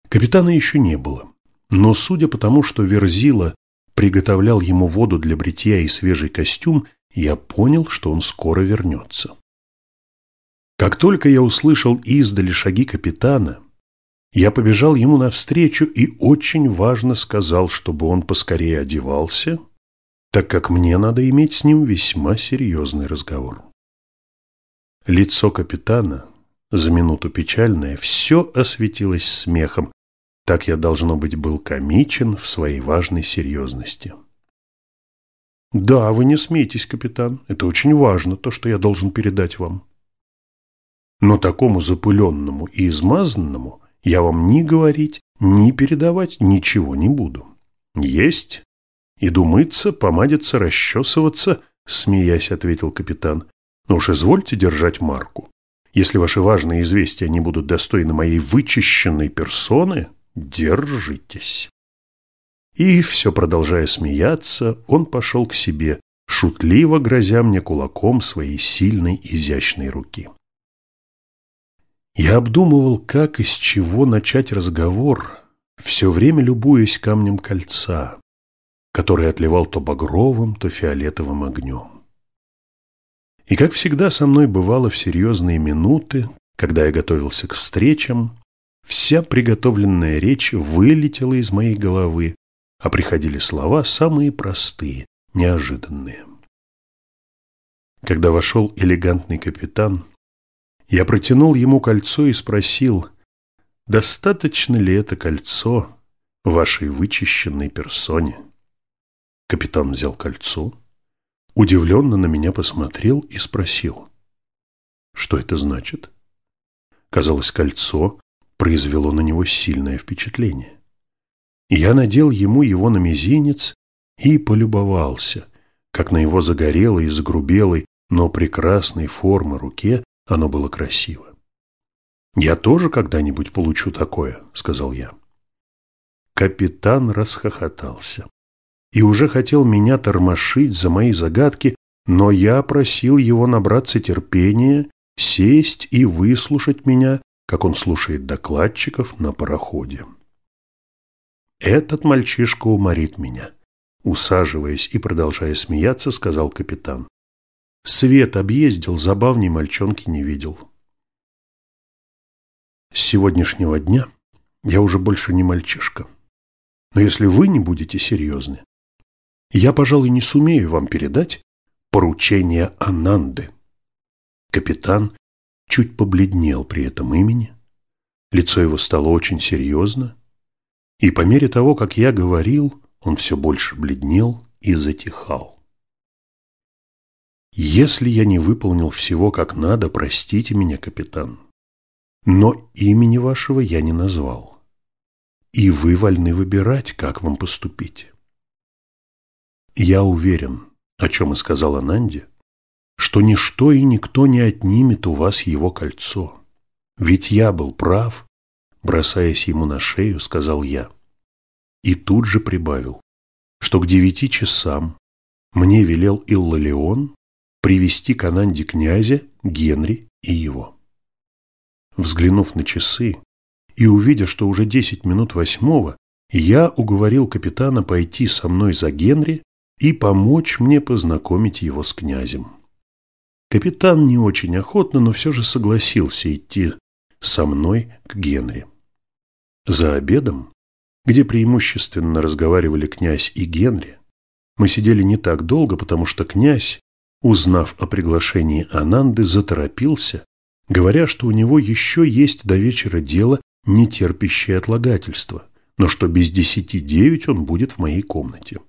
Капитана еще не было, но судя по тому, что Верзила приготовлял ему воду для бритья и свежий костюм, я понял, что он скоро вернется. Как только я услышал издали шаги капитана, я побежал ему навстречу и очень важно сказал, чтобы он поскорее одевался, так как мне надо иметь с ним весьма серьезный разговор. Лицо капитана, за минуту печальное, все осветилось смехом, так я, должно быть, был комичен в своей важной серьезности. «Да, вы не смейтесь, капитан, это очень важно, то, что я должен передать вам. Но такому запыленному и измазанному я вам ни говорить, ни передавать ничего не буду. Есть. Иду мыться, помадиться, расчесываться, смеясь, ответил капитан. Но уж извольте держать марку. Если ваши важные известия не будут достойны моей вычищенной персоны, держитесь. И, все продолжая смеяться, он пошел к себе, шутливо грозя мне кулаком своей сильной изящной руки. Я обдумывал, как и с чего начать разговор, все время любуясь камнем кольца, который отливал то багровым, то фиолетовым огнем. И, как всегда, со мной бывало в серьезные минуты, когда я готовился к встречам, вся приготовленная речь вылетела из моей головы, а приходили слова самые простые, неожиданные. Когда вошел элегантный капитан, я протянул ему кольцо и спросил, достаточно ли это кольцо вашей вычищенной персоне. Капитан взял кольцо, удивленно на меня посмотрел и спросил, что это значит? Казалось, кольцо произвело на него сильное впечатление. Я надел ему его на мизинец и полюбовался, как на его загорелой и загрубелой, но прекрасной формы руке оно было красиво. «Я тоже когда-нибудь получу такое», — сказал я. Капитан расхохотался и уже хотел меня тормошить за мои загадки, но я просил его набраться терпения, сесть и выслушать меня, как он слушает докладчиков на пароходе. «Этот мальчишка уморит меня», — усаживаясь и продолжая смеяться, сказал капитан. Свет объездил, забавней мальчонки не видел. С сегодняшнего дня я уже больше не мальчишка. Но если вы не будете серьезны, я, пожалуй, не сумею вам передать поручение Ананды. Капитан чуть побледнел при этом имени, лицо его стало очень серьезно, и по мере того, как я говорил, он все больше бледнел и затихал. Если я не выполнил всего как надо, простите меня, капитан. Но имени вашего я не назвал. И вы вольны выбирать, как вам поступить. Я уверен, о чем и сказала Нанди, что ничто и никто не отнимет у вас его кольцо. Ведь я был прав, бросаясь ему на шею, сказал я. И тут же прибавил, что к девяти часам мне велел Иллалион привести к Ананде князя, Генри и его. Взглянув на часы и увидя, что уже десять минут восьмого, я уговорил капитана пойти со мной за Генри и помочь мне познакомить его с князем. Капитан не очень охотно, но все же согласился идти со мной к Генри. За обедом, где преимущественно разговаривали князь и Генри, мы сидели не так долго, потому что князь, узнав о приглашении Ананды, заторопился, говоря, что у него еще есть до вечера дело, не терпящее отлагательства, но что без десяти девять он будет в моей комнате.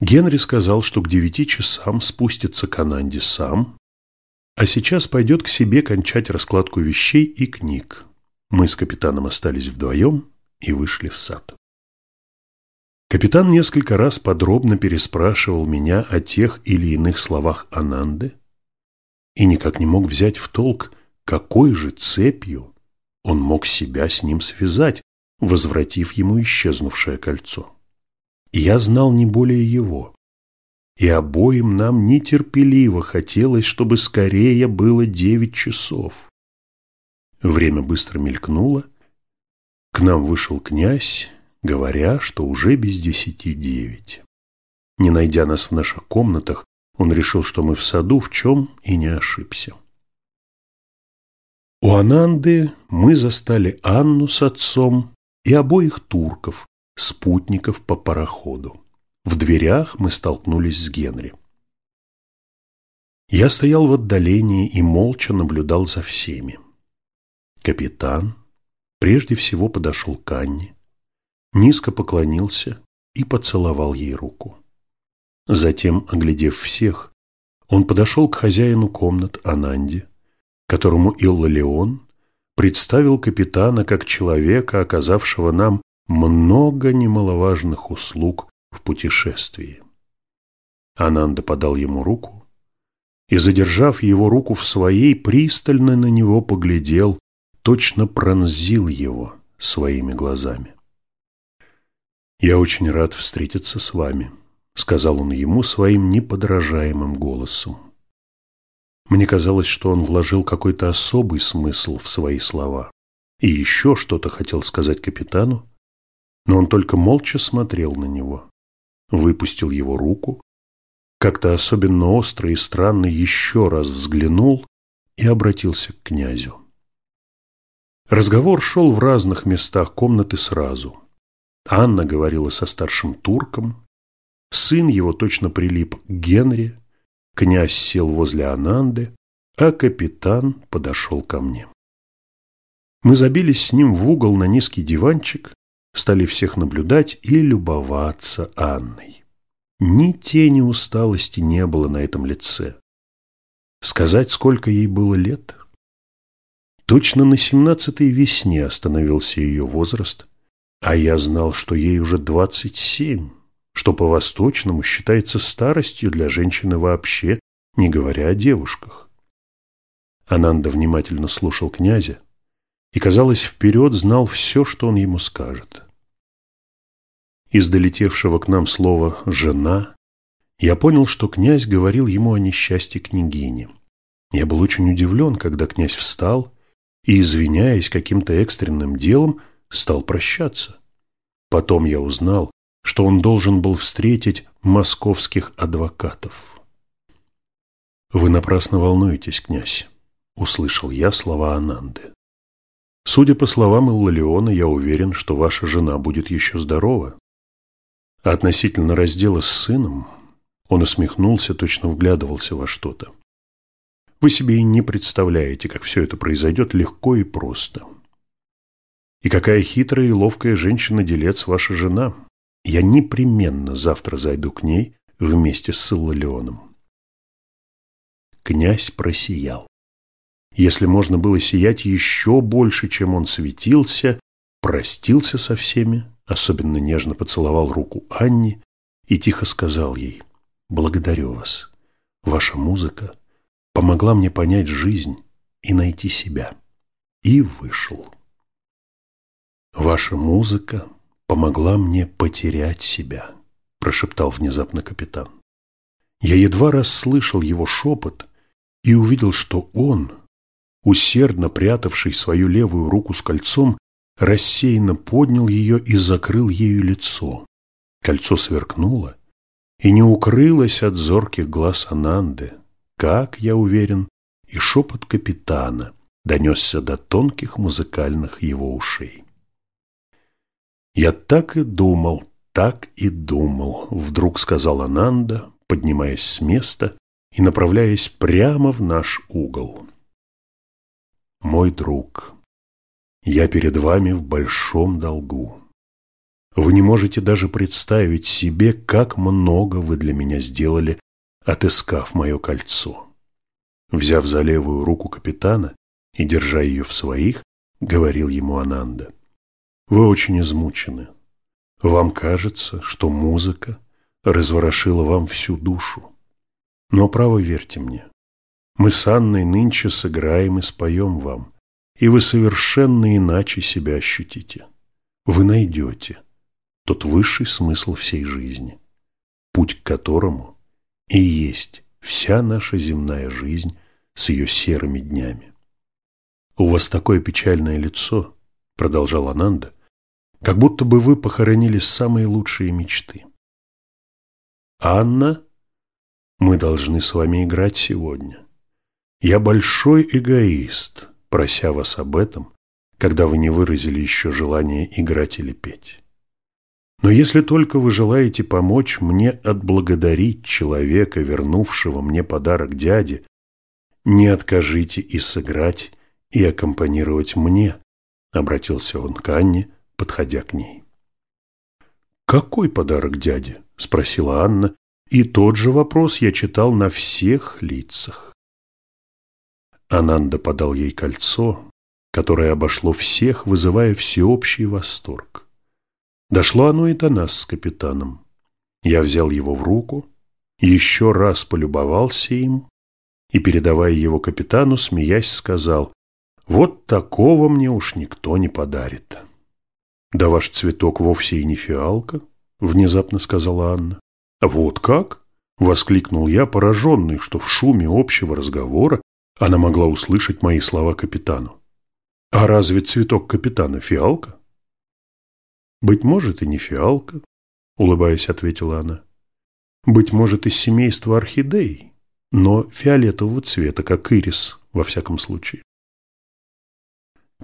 Генри сказал, что к девяти часам спустится к Ананде сам, а сейчас пойдет к себе кончать раскладку вещей и книг. Мы с капитаном остались вдвоем и вышли в сад. Капитан несколько раз подробно переспрашивал меня о тех или иных словах Ананды и никак не мог взять в толк, какой же цепью он мог себя с ним связать, возвратив ему исчезнувшее кольцо. я знал не более его, и обоим нам нетерпеливо хотелось, чтобы скорее было девять часов. Время быстро мелькнуло, К нам вышел князь, говоря, что уже без десяти девять. Не найдя нас в наших комнатах, он решил, что мы в саду, в чем и не ошибся. У Ананды мы застали Анну с отцом и обоих турков, спутников по пароходу. В дверях мы столкнулись с Генри. Я стоял в отдалении и молча наблюдал за всеми. Капитан прежде всего подошел к Анне, низко поклонился и поцеловал ей руку. Затем, оглядев всех, он подошел к хозяину комнат Ананде, которому Илла Леон представил капитана как человека, оказавшего нам много немаловажных услуг в путешествии. Ананда подал ему руку и, задержав его руку в своей, пристально на него поглядел, точно пронзил его своими глазами. «Я очень рад встретиться с вами», — сказал он ему своим неподражаемым голосом. Мне казалось, что он вложил какой-то особый смысл в свои слова и еще что-то хотел сказать капитану, но он только молча смотрел на него, выпустил его руку, как-то особенно остро и странно еще раз взглянул и обратился к князю. Разговор шел в разных местах комнаты сразу. Анна говорила со старшим турком, сын его точно прилип к Генри, князь сел возле Ананды, а капитан подошел ко мне. Мы забились с ним в угол на низкий диванчик стали всех наблюдать и любоваться Анной. Ни тени усталости не было на этом лице. Сказать, сколько ей было лет? Точно на семнадцатой весне остановился ее возраст, а я знал, что ей уже двадцать семь, что по-восточному считается старостью для женщины вообще, не говоря о девушках. Ананда внимательно слушал князя и, казалось, вперед знал все, что он ему скажет. Из долетевшего к нам слова «жена» я понял, что князь говорил ему о несчастье княгини. Я был очень удивлен, когда князь встал и, извиняясь каким-то экстренным делом, стал прощаться. Потом я узнал, что он должен был встретить московских адвокатов. «Вы напрасно волнуетесь, князь», — услышал я слова Ананды. «Судя по словам Иллалиона, я уверен, что ваша жена будет еще здорова. А относительно раздела с сыном, он усмехнулся, точно вглядывался во что-то. Вы себе и не представляете, как все это произойдет легко и просто. И какая хитрая и ловкая женщина-делец ваша жена. Я непременно завтра зайду к ней вместе с Иллалионом. Князь просиял. Если можно было сиять еще больше, чем он светился, простился со всеми, особенно нежно поцеловал руку Анне и тихо сказал ей «Благодарю вас. Ваша музыка помогла мне понять жизнь и найти себя». И вышел. «Ваша музыка помогла мне потерять себя», прошептал внезапно капитан. Я едва расслышал его шепот и увидел, что он, усердно прятавший свою левую руку с кольцом, рассеянно поднял ее и закрыл ею лицо. Кольцо сверкнуло и не укрылось от зорких глаз Ананды, как, я уверен, и шепот капитана донесся до тонких музыкальных его ушей. «Я так и думал, так и думал», — вдруг сказал Ананда, поднимаясь с места и направляясь прямо в наш угол. «Мой друг», я перед вами в большом долгу. Вы не можете даже представить себе, как много вы для меня сделали, отыскав мое кольцо. Взяв за левую руку капитана и держа ее в своих, говорил ему Ананда. Вы очень измучены. Вам кажется, что музыка разворошила вам всю душу. Но право верьте мне, мы с Анной нынче сыграем и споем вам и вы совершенно иначе себя ощутите. Вы найдете тот высший смысл всей жизни, путь к которому и есть вся наша земная жизнь с ее серыми днями. «У вас такое печальное лицо», — продолжал Ананда, как будто бы вы похоронили самые лучшие мечты. Анна, мы должны с вами играть сегодня. Я большой эгоист, прося вас об этом, когда вы не выразили еще желание играть или петь. Но если только вы желаете помочь мне отблагодарить человека, вернувшего мне подарок дяде, не откажите и сыграть, и аккомпанировать мне, обратился он к Анне, подходя к ней. «Какой подарок дяде?» – спросила Анна, и тот же вопрос я читал на всех лицах. Ананда подал ей кольцо, которое обошло всех, вызывая всеобщий восторг. Дошло оно и до нас с капитаном. Я взял его в руку, еще раз полюбовался им и, передавая его капитану, смеясь, сказал, «Вот такого мне уж никто не подарит». «Да ваш цветок вовсе и не фиалка», — внезапно сказала Анна. «Вот как?» — воскликнул я, пораженный, что в шуме общего разговора она могла услышать мои слова капитану. «А разве цветок капитана фиалка?» «Быть может, и не фиалка», — улыбаясь, ответила она. «Быть может, из семейства орхидей, но фиолетового цвета, как ирис, во всяком случае».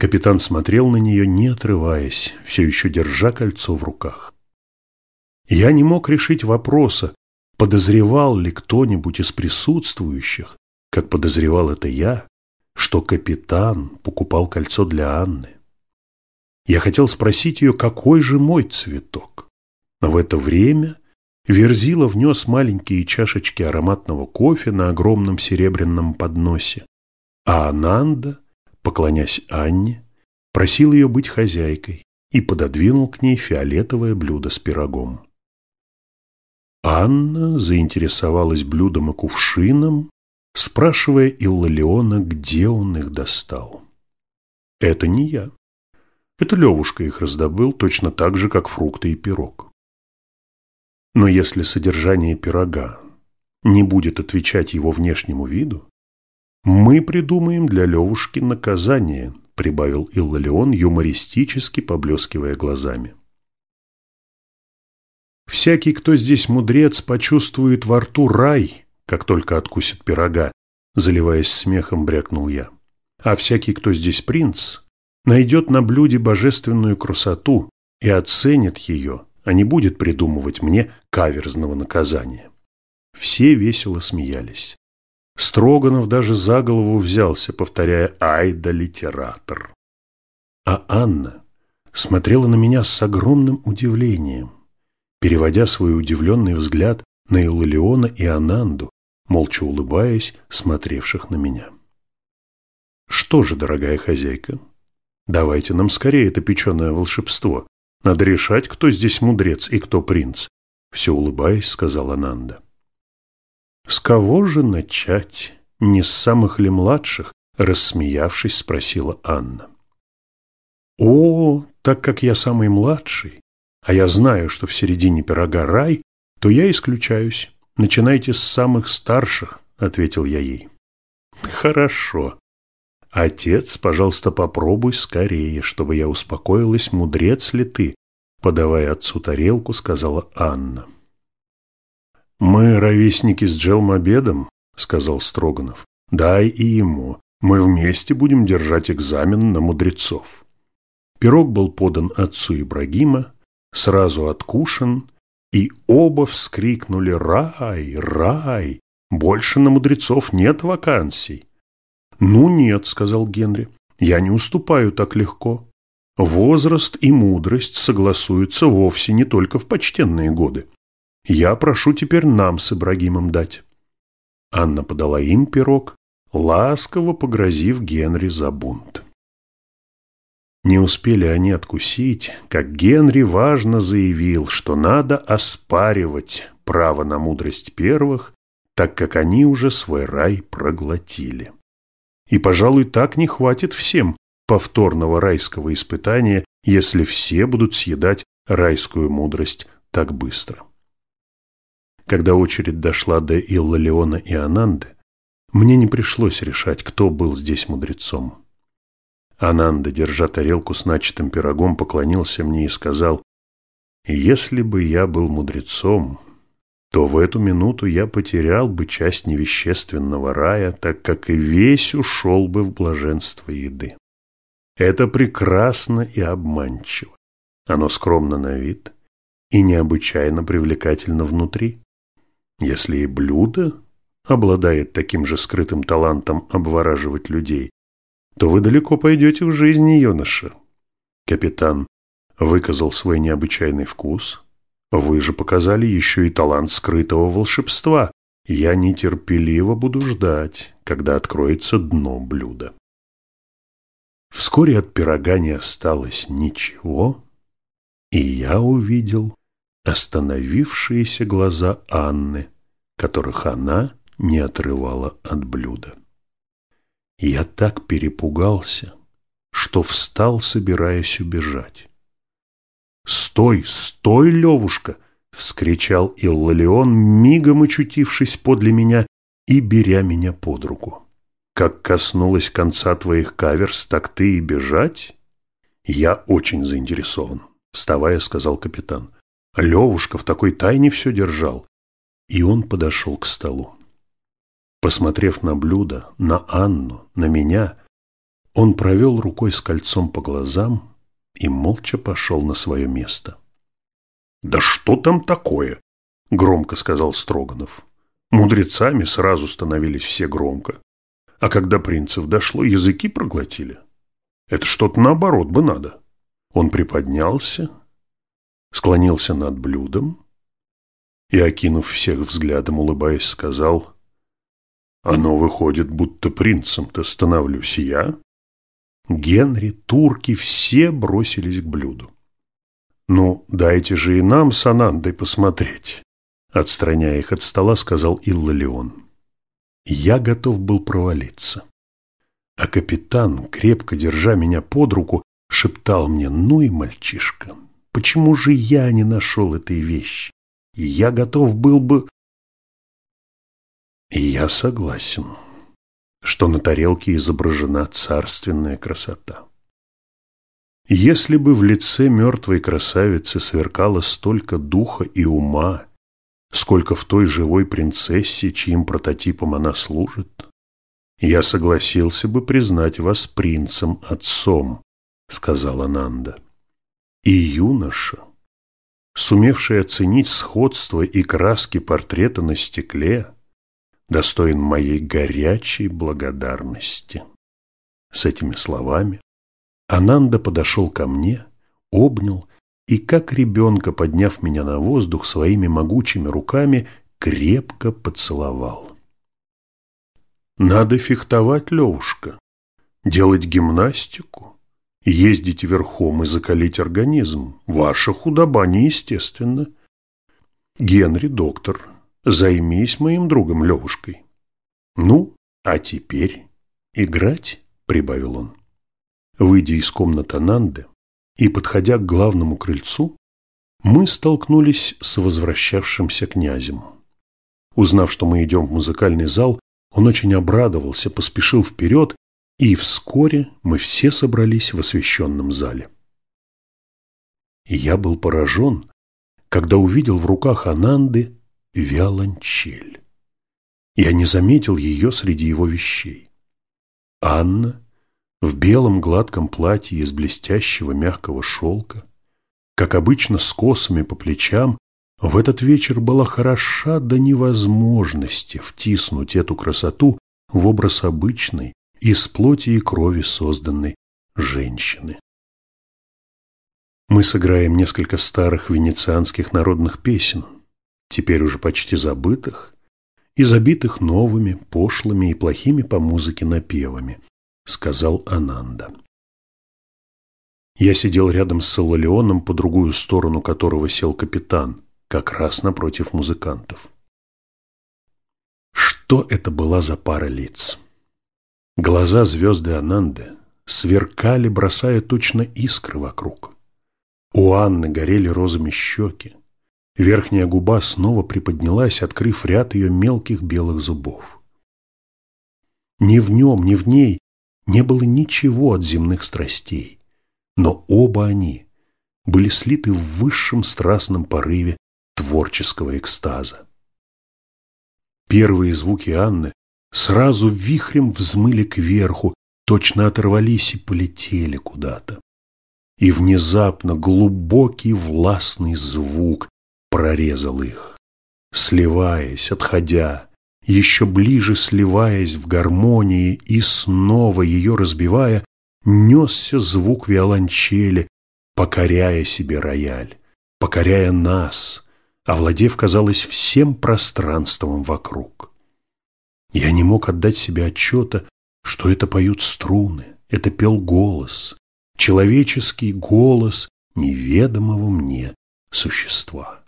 Капитан смотрел на нее, не отрываясь, все еще держа кольцо в руках. Я не мог решить вопроса, подозревал ли кто-нибудь из присутствующих, как подозревал это я, что капитан покупал кольцо для Анны. Я хотел спросить ее, какой же мой цветок. Но в это время Верзила внес маленькие чашечки ароматного кофе на огромном серебряном подносе, а Ананда – поклонясь Анне, просил ее быть хозяйкой и пододвинул к ней фиолетовое блюдо с пирогом. Анна заинтересовалась блюдом и кувшином, спрашивая Иллалиона, где он их достал. «Это не я. Это Левушка их раздобыл точно так же, как фрукты и пирог. Но если содержание пирога не будет отвечать его внешнему виду, «Мы придумаем для Левушки наказание», – прибавил Иллалион, юмористически поблескивая глазами. «Всякий, кто здесь мудрец, почувствует во рту рай, как только откусит пирога», – заливаясь смехом, брякнул я. «А всякий, кто здесь принц, найдет на блюде божественную красоту и оценит ее, а не будет придумывать мне каверзного наказания». Все весело смеялись. Строганов даже за голову взялся, повторяя «Ай да литератор!». А Анна смотрела на меня с огромным удивлением, переводя свой удивленный взгляд на Иллиона и Ананду, молча улыбаясь, смотревших на меня. «Что же, дорогая хозяйка, давайте нам скорее это печеное волшебство. Надо решать, кто здесь мудрец и кто принц», все улыбаясь, сказала Ананда. «С кого же начать? Не с самых ли младших?» Рассмеявшись, спросила Анна. «О, так как я самый младший, а я знаю, что в середине пирога рай, то я исключаюсь. Начинайте с самых старших», — ответил я ей. «Хорошо. Отец, пожалуйста, попробуй скорее, чтобы я успокоилась, мудрец ли ты?» Подавая отцу тарелку, сказала Анна. «Мы ровесники с Джелмобедом», — сказал Строганов. «Дай и ему. Мы вместе будем держать экзамен на мудрецов». Пирог был подан отцу Ибрагима, сразу откушен, и оба вскрикнули «Рай! Рай! Больше на мудрецов нет вакансий!» «Ну нет», — сказал Генри, — «я не уступаю так легко. Возраст и мудрость согласуются вовсе не только в почтенные годы. Я прошу теперь нам с Ибрагимом дать». Анна подала им пирог, ласково погрозив Генри за бунт. Не успели они откусить, как Генри важно заявил, что надо оспаривать право на мудрость первых, так как они уже свой рай проглотили. И, пожалуй, так не хватит всем повторного райского испытания, если все будут съедать райскую мудрость так быстро. Когда очередь дошла до Иллалиона и Ананды, мне не пришлось решать, кто был здесь мудрецом. Ананда, держа тарелку с начатым пирогом, поклонился мне и сказал, «Если бы я был мудрецом, то в эту минуту я потерял бы часть невещественного рая, так как и весь ушел бы в блаженство еды. Это прекрасно и обманчиво. Оно скромно на вид и необычайно привлекательно внутри. Если и блюдо обладает таким же скрытым талантом обвораживать людей, то вы далеко пойдете в жизни, юноша. Капитан выказал свой необычайный вкус. Вы же показали еще и талант скрытого волшебства. Я нетерпеливо буду ждать, когда откроется дно блюда. Вскоре от пирога не осталось ничего, и я увидел остановившиеся глаза Анны, которых она не отрывала от блюда. Я так перепугался, что встал, собираясь убежать. «Стой, стой, Левушка!» — вскричал Иллалион, мигом очутившись подле меня и беря меня под руку. «Как коснулась конца твоих каверс, так ты и бежать?» «Я очень заинтересован», — вставая, сказал капитан. Левушка в такой тайне все держал. И он подошел к столу. Посмотрев на блюдо, на Анну, на меня, он провел рукой с кольцом по глазам и молча пошел на свое место. «Да что там такое?» – громко сказал Строганов. Мудрецами сразу становились все громко. А когда принцев дошло, языки проглотили. Это что-то наоборот бы надо. Он приподнялся, склонился над блюдом и, окинув всех взглядом, улыбаясь, сказал, «Оно выходит, будто принцем-то становлюсь я». Генри, турки, все бросились к блюду. «Ну, дайте же и нам с Анандой посмотреть», отстраняя их от стола, сказал Иллалион. Я готов был провалиться. А капитан, крепко держа меня под руку, шептал мне, ну и мальчишка, Почему же я не нашел этой вещи? Я готов был бы... И я согласен, что на тарелке изображена царственная красота. Если бы в лице мертвой красавицы сверкало столько духа и ума, сколько в той живой принцессе, чьим прототипом она служит, я согласился бы признать вас принцем-отцом, сказала Нанда. И юноша, сумевший оценить сходство и краски портрета на стекле, достоин моей горячей благодарности. С этими словами Ананда подошел ко мне, обнял и, как ребенка, подняв меня на воздух своими могучими руками, крепко поцеловал. Надо фехтовать, Левушка, делать гимнастику, Ездить верхом и закалить организм – ваша худоба неестественна. Генри, доктор, займись моим другом Левушкой. Ну, а теперь играть, прибавил он. Выйдя из комнаты Нанды и подходя к главному крыльцу, мы столкнулись с возвращавшимся князем. Узнав, что мы идем в музыкальный зал, он очень обрадовался, поспешил вперед и вскоре мы все собрались в освященном зале. Я был поражен, когда увидел в руках Ананды виолончель. Я не заметил ее среди его вещей. Анна в белом гладком платье из блестящего мягкого шелка, как обычно с косами по плечам, в этот вечер была хороша до невозможности втиснуть эту красоту в образ обычной, из плоти и крови созданной женщины. Мы сыграем несколько старых венецианских народных песен, теперь уже почти забытых, и забитых новыми, пошлыми и плохими по музыке напевами, сказал Ананда. Я сидел рядом с Сололеоном, по другую сторону которого сел капитан, как раз напротив музыкантов. Что это была за пара лиц? Глаза звезды Ананды сверкали, бросая точно искры вокруг. У Анны горели розами щеки. Верхняя губа снова приподнялась, открыв ряд ее мелких белых зубов. Ни в нем, ни в ней не было ничего от земных страстей, но оба они были слиты в высшем страстном порыве творческого экстаза. Первые звуки Анны сразу вихрем взмыли кверху, точно оторвались и полетели куда-то. И внезапно глубокий властный звук прорезал их, сливаясь, отходя, еще ближе сливаясь в гармонии и снова ее разбивая, несся звук виолончели, покоряя себе рояль, покоряя нас, овладев, казалось, всем пространством вокруг. Я не мог отдать себе отчета, что это поют струны, это пел голос, человеческий голос неведомого мне существа.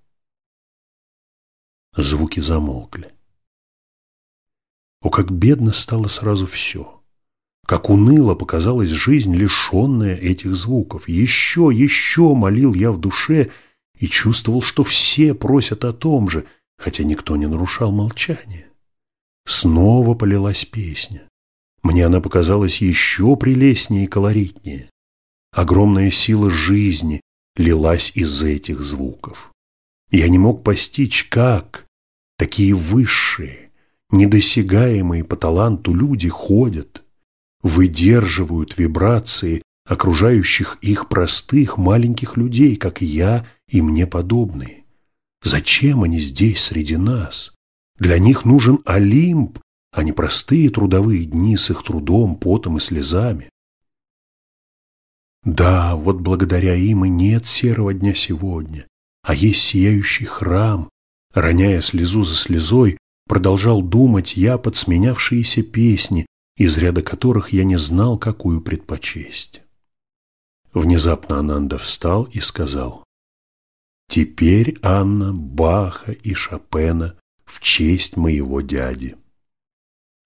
Звуки замолкли. О, как бедно стало сразу все. Как уныло показалась жизнь, лишенная этих звуков. Еще, еще молил я в душе и чувствовал, что все просят о том же, хотя никто не нарушал молчание. Снова полилась песня. Мне она показалась еще прелестнее и колоритнее. Огромная сила жизни лилась из этих звуков. Я не мог постичь, как такие высшие, недосягаемые по таланту люди ходят, выдерживают вибрации окружающих их простых маленьких людей, как я и мне подобные. Зачем они здесь среди нас? Для них нужен Олимп, а не простые трудовые дни с их трудом, потом и слезами. Да, вот благодаря им и нет серого дня сегодня, а есть сияющий храм, роняя слезу за слезой, продолжал думать я под сменявшиеся песни, из ряда которых я не знал, какую предпочесть. Внезапно Ананда встал и сказал, «Теперь, Анна, Баха и Шопена в честь моего дяди».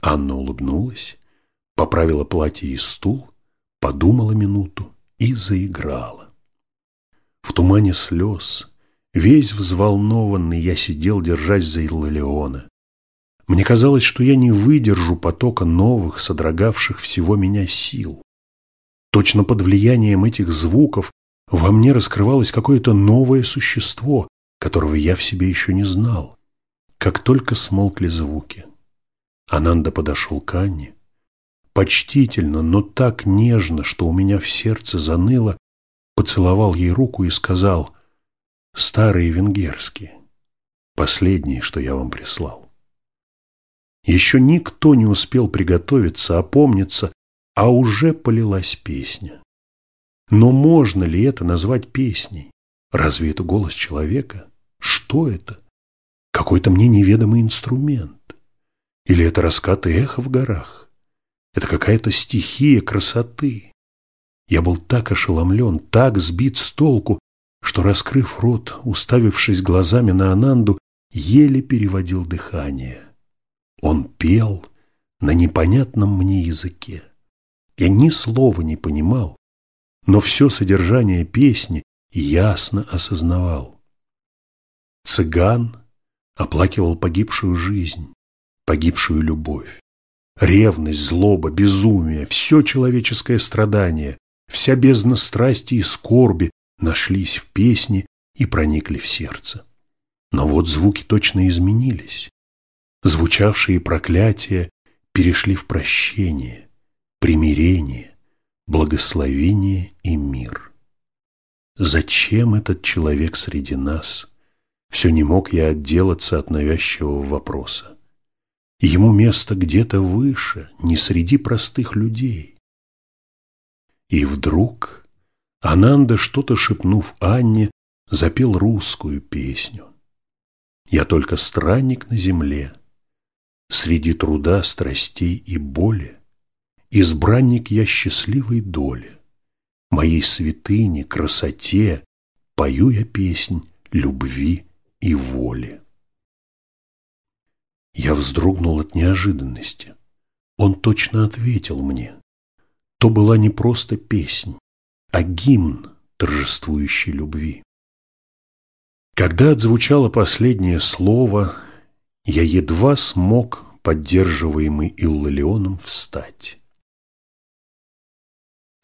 Анна улыбнулась, поправила платье и стул, подумала минуту и заиграла. В тумане слез, весь взволнованный, я сидел, держась за Иллалиона. Мне казалось, что я не выдержу потока новых, содрогавших всего меня сил. Точно под влиянием этих звуков во мне раскрывалось какое-то новое существо, которого я в себе еще не знал. Как только смолкли звуки, Ананда подошел к Анне, почтительно, но так нежно, что у меня в сердце заныло, поцеловал ей руку и сказал «Старые венгерские, последние, что я вам прислал». Еще никто не успел приготовиться, опомниться, а уже полилась песня. Но можно ли это назвать песней? Разве это голос человека? Что это? Какой-то мне неведомый инструмент? Или это раскаты эха в горах? Это какая-то стихия красоты? Я был так ошеломлен, так сбит с толку, что, раскрыв рот, уставившись глазами на Ананду, еле переводил дыхание. Он пел на непонятном мне языке. Я ни слова не понимал, но все содержание песни ясно осознавал. Цыган оплакивал погибшую жизнь, погибшую любовь. Ревность, злоба, безумие, все человеческое страдание, вся бездна страсти и скорби нашлись в песне и проникли в сердце. Но вот звуки точно изменились звучавшие проклятия перешли в прощение, примирение, благословение и мир. Зачем этот человек среди нас? Все не мог я отделаться от навязчивого вопроса. Ему место где-то выше, не среди простых людей. И вдруг Ананда, что-то шепнув Анне, запел русскую песню. «Я только странник на земле, Среди труда, страстей и боли Избранник я счастливой доли. Моей святыне, красоте Пою я песнь любви и воли. Я вздрогнул от неожиданности. Он точно ответил мне. То была не просто песнь, а гимн торжествующей любви. Когда отзвучало последнее слово, я едва смог, поддерживаемый Иллалионом, встать.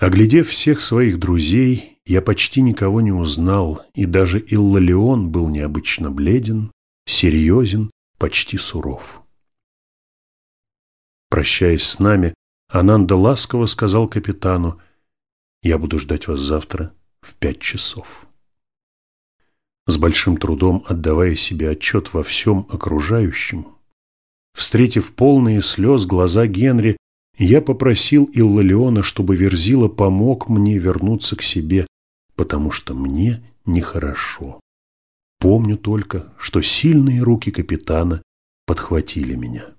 Оглядев всех своих друзей, я почти никого не узнал, и даже Иллалион был необычно бледен, серьезен, почти суров. Прощаясь с нами, Ананда ласково сказал капитану, «Я буду ждать вас завтра в пять часов». С большим трудом отдавая себе отчет во всем окружающем, встретив полные слез глаза Генри, я попросил Иллалиона, чтобы Верзила помог мне вернуться к себе, потому что мне нехорошо. Помню только, что сильные руки капитана подхватили меня.